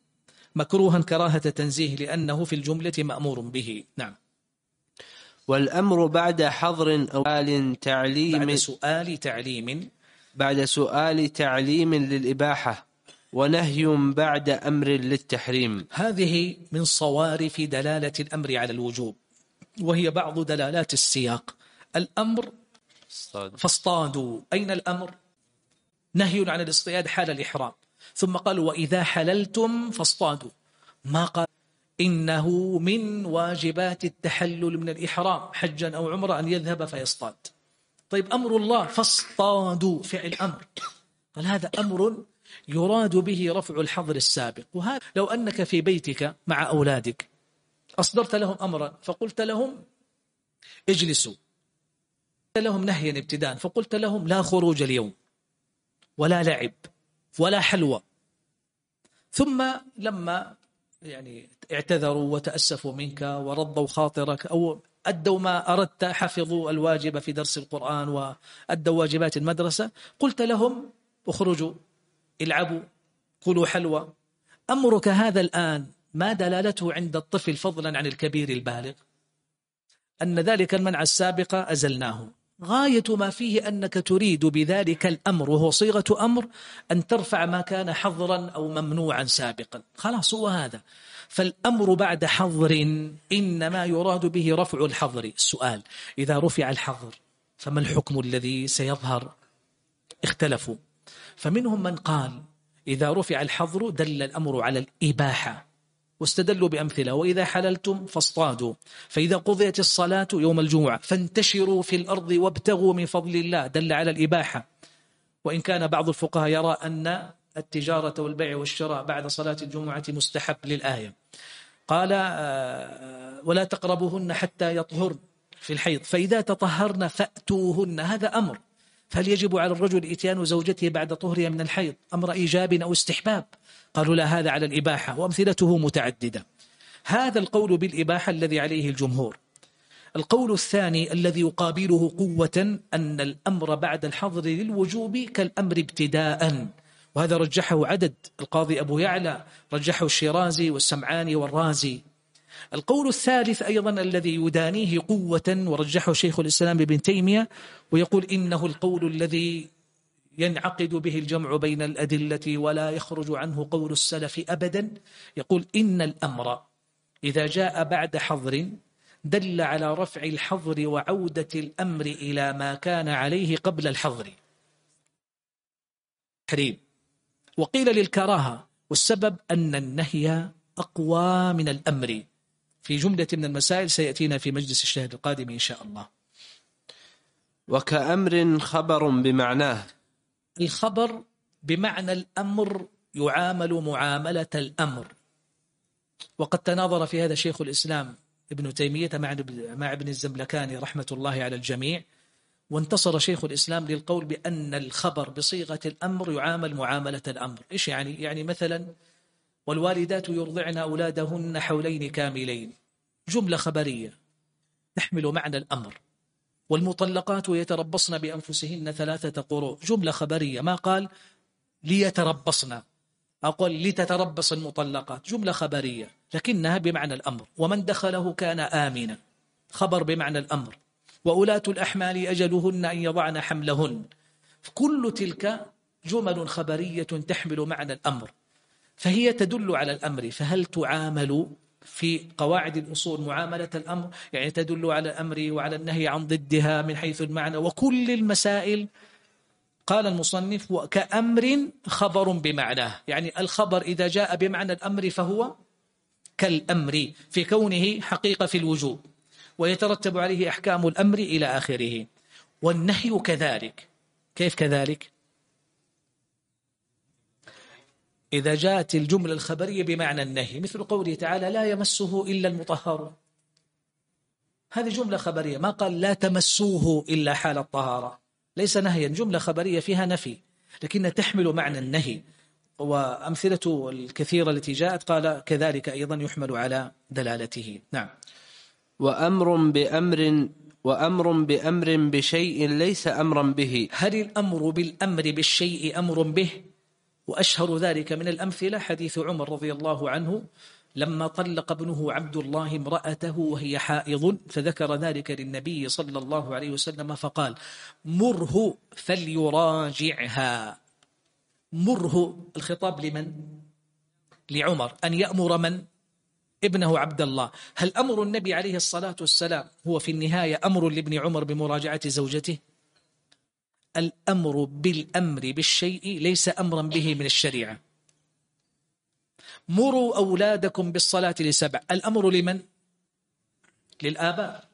مكروها كراهة تنزيه لأنه في الجملة مأمور به. نعم. والأمر بعد حظر أو سؤال تعليم بعد سؤال تعليم. بعد سؤال تعليم للإباحة ونهي بعد أمر للتحريم. هذه من صوارف دلالة الأمر على الوجوب وهي بعض دلالات السياق. الأمر فاصطادوا. أين الأمر؟ نهي عن الاصطياد حال الإحرام. ثم قال وإذا حللتم فاصطادوا. ما قال إنه من واجبات التحلل من الإحرام حجا أو عمرة أن يذهب فيصطاد. طيب أمر الله فاصطادوا فعل أمر. قال هذا أمر يراد به رفع الحظر السابق. وهذا لو أنك في بيتك مع أولادك أصدرت لهم أمرا فقلت لهم اجلسوا. لهم نهيا ابتداء فقلت لهم لا خروج اليوم ولا لعب ولا حلوى. ثم لما يعني اعتذروا وتأسفوا منك ورضوا خاطرك أو أدوا ما أردت حفظوا الواجب في درس القرآن وأدوا واجبات المدرسة قلت لهم اخرجوا العبوا كلوا حلوى. أمرك هذا الآن ما دلالته عند الطفل فضلا عن الكبير البالغ؟ أن ذلك المنع السابق أزلناه. غاية ما فيه أنك تريد بذلك الأمر وهو صيغة أمر أن ترفع ما كان حظرا أو ممنوعا سابقا. خلاص هو هذا. فالأمر بعد حظر إنما يراد به رفع الحظر. السؤال إذا رفع الحظر فما الحكم الذي سيظهر؟ اختلفوا. فمنهم من قال إذا رفع الحظر دل الأمر على الإباحة. واستدلوا بأمثلة وإذا حللتم فاصطادوا. فإذا قضيت الصلاة يوم الجمعة فانتشروا في الأرض وابتغوا من فضل الله دل على الإباحة. وإن كان بعض الفقهاء يرى أن التجارة والبيع والشراء بعد صلاة الجمعة مستحب للآية. قال آه، ولا تقربوهن حتى يطهرن في الحيض. فإذا تطهرن فأتوهن هذا أمر. فهل يجب على الرجل إتيان زوجته بعد طهرها من الحيض أمر إيجاب أو استحباب؟ قالوا لا هذا على الإباحة وأمثلته متعددة. هذا القول بالإباحة الذي عليه الجمهور. القول الثاني الذي يقابله قوة أن الأمر بعد الحظر للوجوب كالأمر ابتداء. وهذا رجحه عدد القاضي أبو يعلى رجحه الشيرازي والسمعاني والرازي. القول الثالث أيضا الذي يدانيه قوة ورجحه شيخ الإسلام ابن تيمية ويقول إنه القول الذي ينعقد به الجمع بين الأدلة ولا يخرج عنه قول السلف أبدا. يقول إن الأمر إذا جاء بعد حظر دل على رفع الحظر وعودة الأمر إلى ما كان عليه قبل الحظر. تحريم وقيل للكراهة والسبب أن النهي أقوى من الأمر. في جملة من المسائل سيأتينا في مجلس الشهر القادم إن شاء الله. وكأمر خبر بمعناه. الخبر بمعنى الأمر يعامل معاملة الأمر. وقد تناظر في هذا شيخ الإسلام ابن تيمية مع ابن الزملكاني رحمة الله على الجميع وانتصر شيخ الإسلام للقول بأن الخبر بصيغة الأمر يعامل معاملة الأمر. إيش يعني؟ يعني مثلا والوالدات يرضعن أولادهن حولين كاملين. جملة خبرية. تحمل معنى الأمر. والمطلقات يتربصن بأنفسهن ثلاثة قروء. جملة خبرية. ما قال ليتربصن. أقول لتتربص المطلقات. جملة خبرية. لكنها بمعنى الأمر. ومن دخله كان آمنا. خبر بمعنى الأمر. وأولاة الأحمال أجلهن أن يضعن حملهن. كل تلك جمل خبرية تحمل معنى الأمر. فهي تدل على الأمر. فهل تعامل في قواعد الأصول معاملة الأمر يعني تدل على الأمر وعلى النهي عن ضدها من حيث المعنى. وكل المسائل قال المصنف كأمر خبر بمعناه. يعني الخبر إذا جاء بمعنى الأمر فهو كالأمر في كونه حقيقة في الوجوب. ويترتب عليه أحكام الأمر إلى آخره. والنهي كذلك. كيف كذلك؟ إذا جاءت الجملة الخبرية بمعنى النهي مثل قوله تعالى لا يمسه إلا المطهر. هذه جملة خبرية ما قال لا تمسوه إلا حال الطهارة. ليس نهيا جملة خبرية فيها نفي لكنها تحمل معنى النهي. وأمثلة الكثيرة التي جاءت قال كذلك أيضا يحمل على دلالته. نعم. وأمر بأمر وأمر بأمر بشيء ليس أمرا به. هل الأمر بالأمر بالشيء أمر به؟ وأشهر ذلك من الأمثلة حديث عمر رضي الله عنه لما طلق ابنه عبد الله امرأته وهي حائض فذكر ذلك للنبي صلى الله عليه وسلم فقال مره فليراجعها مره الخطاب لمن؟ لعمر أن يأمر من؟ ابنه عبد الله هل أمر النبي عليه الصلاة والسلام هو في النهاية أمر لابن عمر بمراجعة زوجته؟ الأمر بالأمر بالشيء ليس أمرا به من الشريعة. مروا أولادكم بالصلاة لسبع. الأمر لمن؟ للآباء.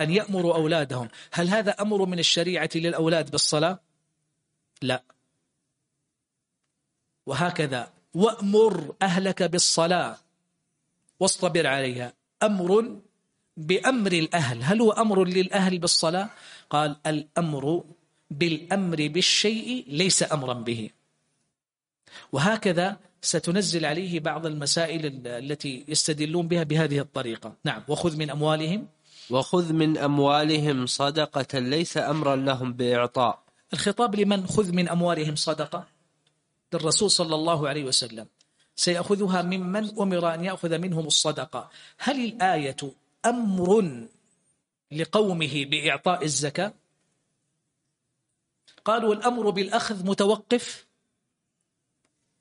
أن يأمروا أولادهم. هل هذا أمر من الشريعة للأولاد بالصلاة؟ لا. وهكذا. وأمر أهلك بالصلاة واصطبر عليها. أمر بأمر الأهل. هل هو أمر للأهل بالصلاة؟ قال الأمر بالأمر بالشيء ليس أمرا به. وهكذا ستنزل عليه بعض المسائل التي يستدلون بها بهذه الطريقة. نعم وخذ من أموالهم. وخذ من أموالهم صدقة ليس أمرا لهم بإعطاء. الخطاب لمن خذ من أموالهم صدقة؟ للرسول صلى الله عليه وسلم. سيأخذها ممن أمر أن يأخذ منهم الصدقة. هل الآية أمر لقومه بإعطاء الزكاة؟ قالوا الأمر بالأخذ متوقف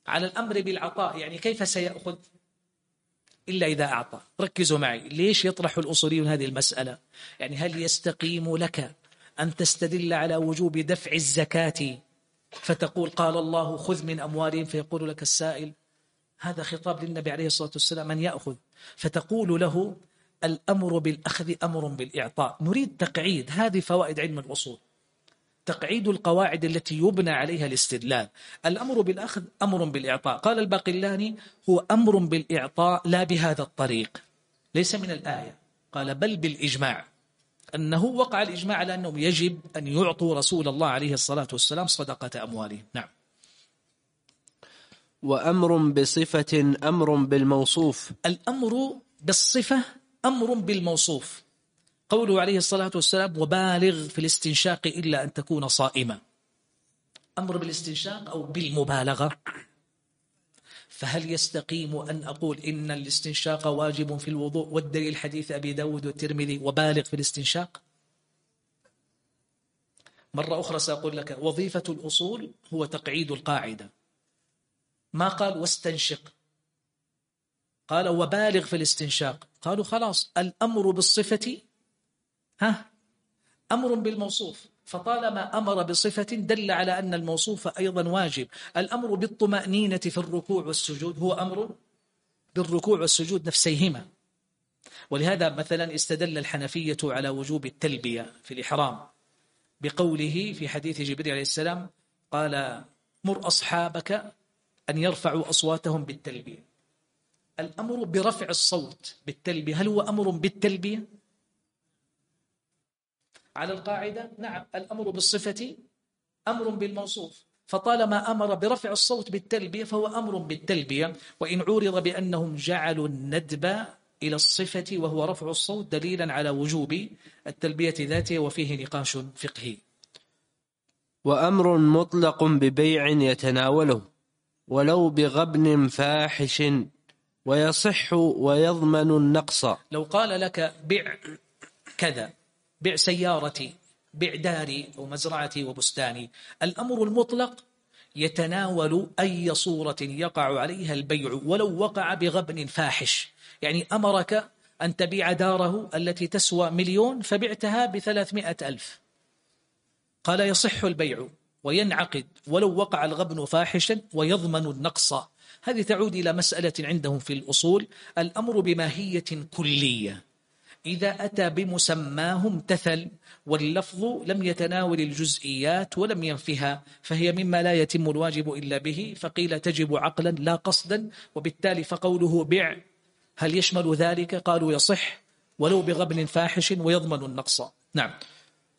على الأمر بالعطاء يعني كيف سيأخذ؟ إلا إذا أعطى. ركزوا معي ليش يطرح الأصوليون هذه المسألة؟ يعني هل يستقيم لك أن تستدل على وجوب دفع الزكاة فتقول قال الله خذ من أموالهم فيقول لك السائل؟ هذا خطاب للنبي عليه الصلاة والسلام من يأخذ. فتقول له الأمر بالأخذ أمر بالإعطاء. نريد تقعيد هذه فوائد علم الأصول. تقعيد القواعد التي يبنى عليها الاستدلال. الأمر بالأخذ أمر بالإعطاء. قال الباقلاني هو أمر بالإعطاء لا بهذا الطريق. ليس من الآية. قال بل بالإجماع. أنه وقع الإجماع على أنهم يجب أن يعطوا رسول الله عليه الصلاة والسلام صدقة أموالهم. نعم. وأمر بصفة أمر بالموصوف. الأمر بالصفة أمر بالموصوف. قوله عليه الصلاة والسلام وبالغ في الاستنشاق إلا أن تكون صائما. أمر بالاستنشاق أو بالمبالغة. فهل يستقيم أن أقول إن الاستنشاق واجب في الوضوء؟ والدليل حديث أبي داود والترمذي وبالغ في الاستنشاق مرة أخرى سأقول لك وظيفة الأصول هو تقعيد القاعدة. ما قال واستنشق قال وبالغ في الاستنشاق. قالوا خلاص الأمر بالصفة ها؟ أمر بالموصوف. فطالما أمر بصفة دل على أن الموصوف أيضا واجب. الأمر بالطمأنينة في الركوع والسجود هو أمر بالركوع والسجود نفسيهما. ولهذا مثلا استدل الحنفية على وجوب التلبية في الإحرام بقوله في حديث جبريل عليه السلام قال مر أصحابك أن يرفعوا أصواتهم بالتلبية. الأمر برفع الصوت بالتلبية. هل هو أمر بالتلبية؟ على القاعدة؟ نعم. الأمر بالصفة أمر بالموصوف. فطالما أمر برفع الصوت بالتلبية فهو أمر بالتلبية وإن عورض بأنهم جعلوا الندب إلى الصفة وهو رفع الصوت دليلا على وجوب التلبية ذاته وفيه نقاش فقهي. وأمر مطلق ببيع يتناوله ولو بغبن فاحش ويصح ويضمن النقص. لو قال لك بع كذا بع سيارتي بع داري أو مزرعتي وبستاني. الأمر المطلق يتناول أي صورة يقع عليها البيع ولو وقع بغبن فاحش. يعني أمرك أن تبيع داره التي تسوى مليون فبعتها بثلاثمائة ألف. قال يصح البيع وينعقد ولو وقع الغبن فاحشا ويضمن النقص. هذه تعود إلى مسألة عندهم في الأصول. الأمر بماهية كلية. إذا أتى بمسماه امتثل واللفظ لم يتناول الجزئيات ولم ينفها فهي مما لا يتم الواجب إلا به فقيل تجب عقلا لا قصدا وبالتالي فقوله بع هل يشمل ذلك؟ قالوا يصح ولو بغبن فاحش ويضمن النقص. نعم.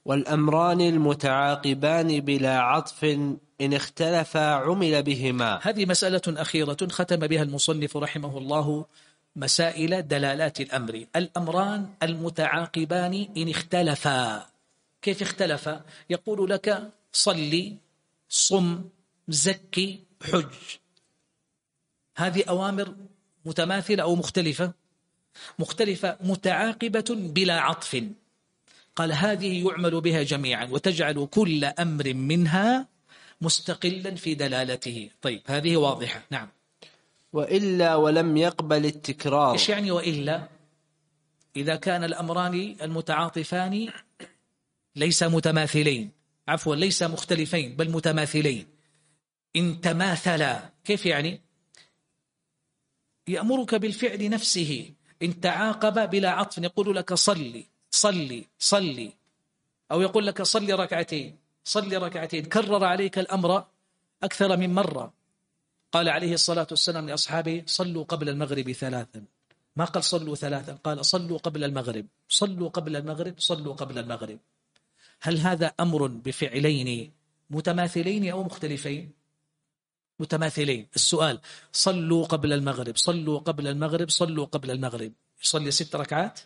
والأمران المتعاقبان بلا عطف إن اختلفا عمل بهما. هذه مسألة أخيرة ختم بها المصنف رحمه الله. مسائل دلالات الأمر. الأمران المتعاقبان إن اختلفا. كيف اختلفا؟ يقول لك صلي صم زكي حج. هذه أوامر متماثلة أو مختلفة؟ مختلفة متعاقبة بلا عطف. قال هذه يعمل بها جميعا وتجعل كل أمر منها مستقلا في دلالته. طيب هذه واضحة. نعم. وإلا ولم يقبل التكرار. إيش يعني وإلا؟ إذا كان الأمران المتعاطفان ليس متماثلين. عفوا ليس مختلفين بل متماثلين. إن تماثلا كيف يعني؟ يأمرك بالفعل نفسه. إن تعاقب بلا عطف يقول لك صلي صلي صلي. أو يقول لك صلي ركعتين صلي ركعتين. كرر عليك الأمر أكثر من مرة. قال عليه الصلاة والسلام لأصحابه صلوا قبل المغرب ثلاثا. ما قال صلوا ثلاثا قال صلوا قبل المغرب. صلوا قبل المغرب صلوا قبل المغرب. هل هذا أمر بفعلين متماثلين أو مختلفين؟ متماثلين. السؤال صلوا قبل المغرب صلوا قبل المغرب صلوا قبل المغرب. يصلي ست ركعات؟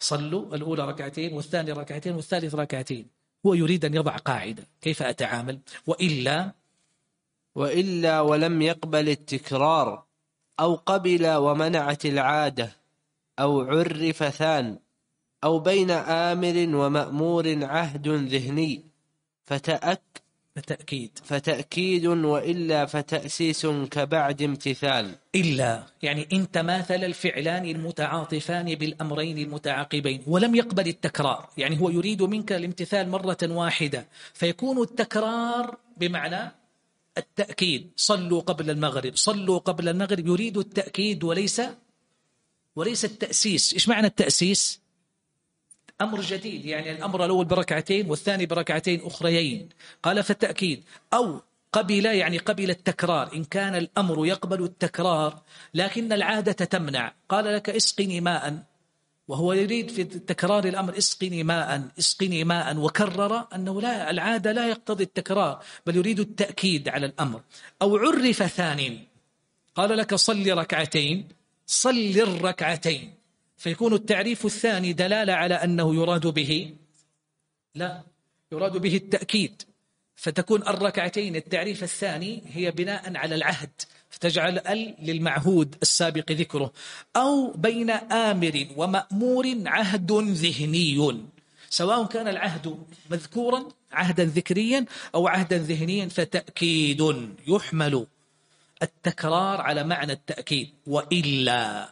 صلوا الأولى ركعتين والثانية ركعتين والثالث ركعتين. هو يريد أن يضع قاعدة. كيف أتعامل؟ وإلا وإلا ولم يقبل التكرار أو قبل ومنعت العادة أو عرف ثان أو بين آمر ومأمور عهد ذهني فتأك فتأكيد. فتأكيد وإلا فتأسيس كبعد امتثال. إلا يعني إن تماثل الفعلان المتعاطفان بالأمرين المتعاقبين ولم يقبل التكرار يعني هو يريد منك الامتثال مرة واحدة فيكون التكرار بمعنى التأكيد. صلوا قبل المغرب. صلوا قبل المغرب. يريد التأكيد وليس وليس التأسيس. إيش معنى التأسيس؟ أمر جديد. يعني الأمر الأول بركعتين والثاني بركعتين أخريين. قال فالتأكيد. أو قبل يعني قبل التكرار. إن كان الأمر يقبل التكرار لكن العادة تمنع. قال لك اسقني ماء. وهو يريد في تكرار الأمر اسقني ماء اسقني ماء وكرر أنه لا العادة لا يقتضي التكرار بل يريد التأكيد على الأمر. أو عرف ثان قال لك صل ركعتين صل الركعتين. فيكون التعريف الثاني دلالة على أنه يراد به لا يراد به التأكيد. فتكون الركعتين التعريف الثاني هي بناء على العهد. فتجعل ال للمعهود السابق ذكره. أو بين آمر ومأمور عهد ذهني. سواء كان العهد مذكورا عهدا ذكريا أو عهدا ذهنيا فتأكيد يحمل التكرار على معنى التأكيد. وإلا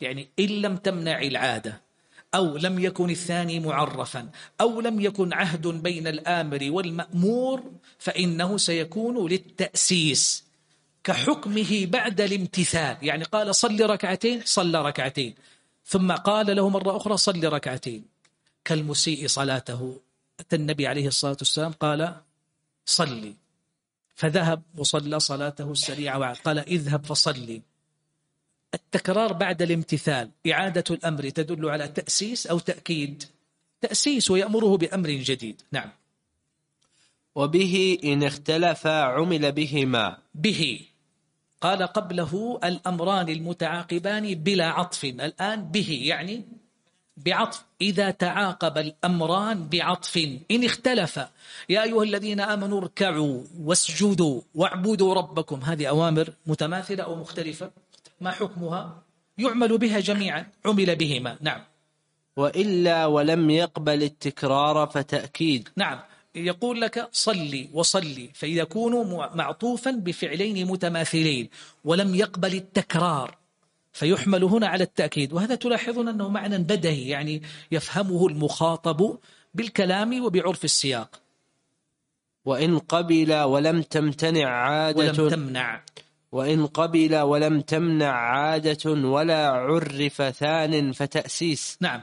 يعني إن لم تمنع العادة أو لم يكن الثاني معرفا أو لم يكن عهد بين الآمر والمأمور فإنه سيكون للتأسيس. كحكمه بعد الامتثال. يعني قال صل ركعتين صلى ركعتين. ثم قال له مرة أخرى صل ركعتين. كالمسيء صلاته. أتى النبي عليه الصلاة والسلام قال صلي. فذهب وصلى صلاته السريعة قال اذهب فصلي. التكرار بعد الامتثال إعادة الأمر تدل على تأسيس أو تأكيد. تأسيس ويأمره بأمر جديد. نعم. وبه إن اختلف عمل بهما. به. قال قبله الأمران المتعاقبان بلا عطف. الآن به يعني بعطف. إذا تعاقب الأمران بعطف. إن اختلف يا أيها الذين آمنوا اركعوا واسجدوا واعبدوا ربكم. هذه أوامر متماثلة أو مختلفة. ما حكمها؟ يعمل بها جميعا. عمل بهما. نعم. وإلا ولم يقبل التكرار فتأكيد. نعم. يقول لك صلي وصلي فيكون معطوفا بفعلين متماثلين ولم يقبل التكرار فيحمل هنا على التأكيد. وهذا تلاحظون أنه معنى بدهي يعني يفهمه المخاطب بالكلام وبعرف السياق. وإن قبل ولم تمتنع عادة ولم تمنع. وإن قبل ولم تمنع عادة ولا عرف ثان فتأسيس. نعم.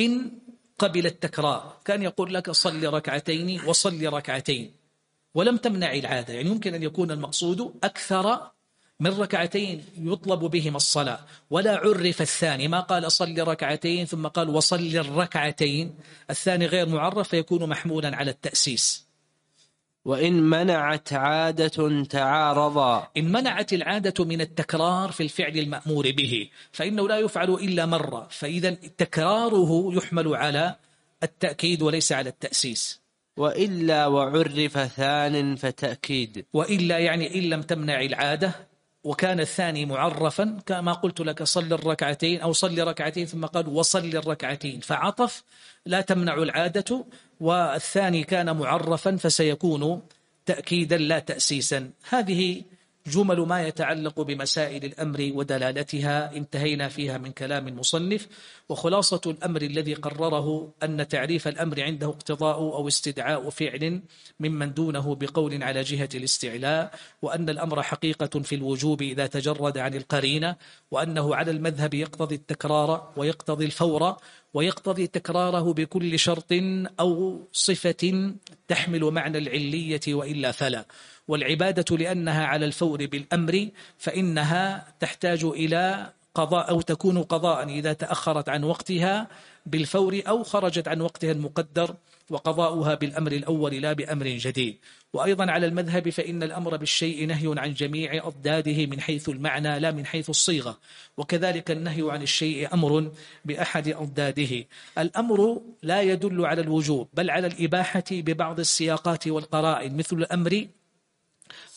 إن قبل التكرار كان يقول لك صل ركعتين وصل ركعتين ولم تمنع العادة يعني يمكن أن يكون المقصود أكثر من ركعتين يطلب بهما الصلاة ولا عرف الثاني ما قال صل ركعتين ثم قال وصل الركعتين الثاني غير معرف فيكون محمولا على التأسيس. وإن منعت عادة تعارضا. إن منعت العادة من التكرار في الفعل المأمور به فإنه لا يفعل إلا مرة. فإذا تكراره يحمل على التأكيد وليس على التأسيس. وإلا وعرف ثان فتأكيد. وإلا يعني إن لم تمنع العادة وكان الثاني معرفا كما قلت لك صل الركعتين أو صل ركعتين ثم قال وصل الركعتين. فعطف لا تمنع العادة. والثاني كان معرفا فسيكون تأكيدا لا تأسيسا. هذه جمل ما يتعلق بمسائل الأمر ودلالتها انتهينا فيها من كلام المصنف. وخلاصة الأمر الذي قرره أن تعريف الأمر عنده اقتضاء أو استدعاء فعل ممن دونه بقول على جهة الاستعلاء وأن الأمر حقيقة في الوجوب إذا تجرد عن القرينة وأنه على المذهب يقتضي التكرار ويقتضي الفور ويقتضي تكراره بكل شرط أو صفة تحمل معنى العلية وإلا فلا. والعبادة لأنها على الفور بالأمر فإنها تحتاج إلى قضاء أو تكون قضاء إذا تأخرت عن وقتها بالفور أو خرجت عن وقتها المقدر وقضاؤها بالأمر الأول لا بأمر جديد. وأيضا على المذهب فإن الأمر بالشيء نهي عن جميع أضداده من حيث المعنى لا من حيث الصيغة. وكذلك النهي عن الشيء أمر بأحد أضداده. الأمر لا يدل على الوجوب بل على الإباحة ببعض السياقات والقرائن مثل الأمر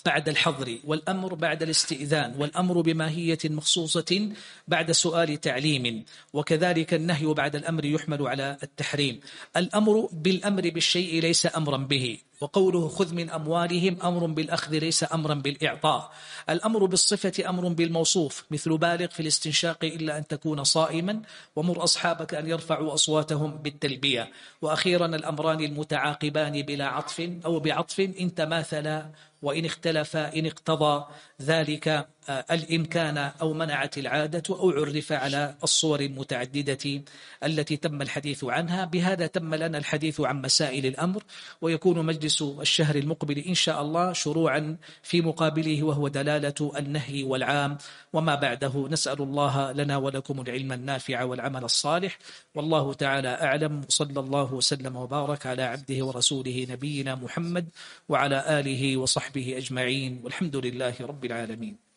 بعد الحظر والأمر بعد الاستئذان والأمر بماهية مخصوصة بعد سؤال تعليم وكذلك النهي بعد الأمر يحمل على التحريم. الأمر بالأمر بالشيء ليس أمرا به. وقوله خذ من أموالهم أمر بالأخذ ليس أمرا بالإعطاء. الأمر بالصفة أمر بالموصوف مثل بالغ في الاستنشاق إلا أن تكون صائما ومر أصحابك أن يرفعوا أصواتهم بالتلبية. وأخيرا الأمران المتعاقبان بلا عطف أو بعطف إن تماثلا وإن اختلف إن اقتضى ذلك الإمكان أو منعت العادة أو عرف على الصور المتعددة التي تم الحديث عنها. بهذا تم لنا الحديث عن مسائل الأمر ويكون مجلس الشهر المقبل إن شاء الله شروعا في مقابله وهو دلالة النهي والعام. وما بعده نسأل الله لنا ولكم العلم النافع والعمل الصالح. والله تعالى أعلم. صلى الله وسلم وبارك على عبده ورسوله نبينا محمد وعلى آله وصحبه أجمعين. والحمد لله رب العالمين.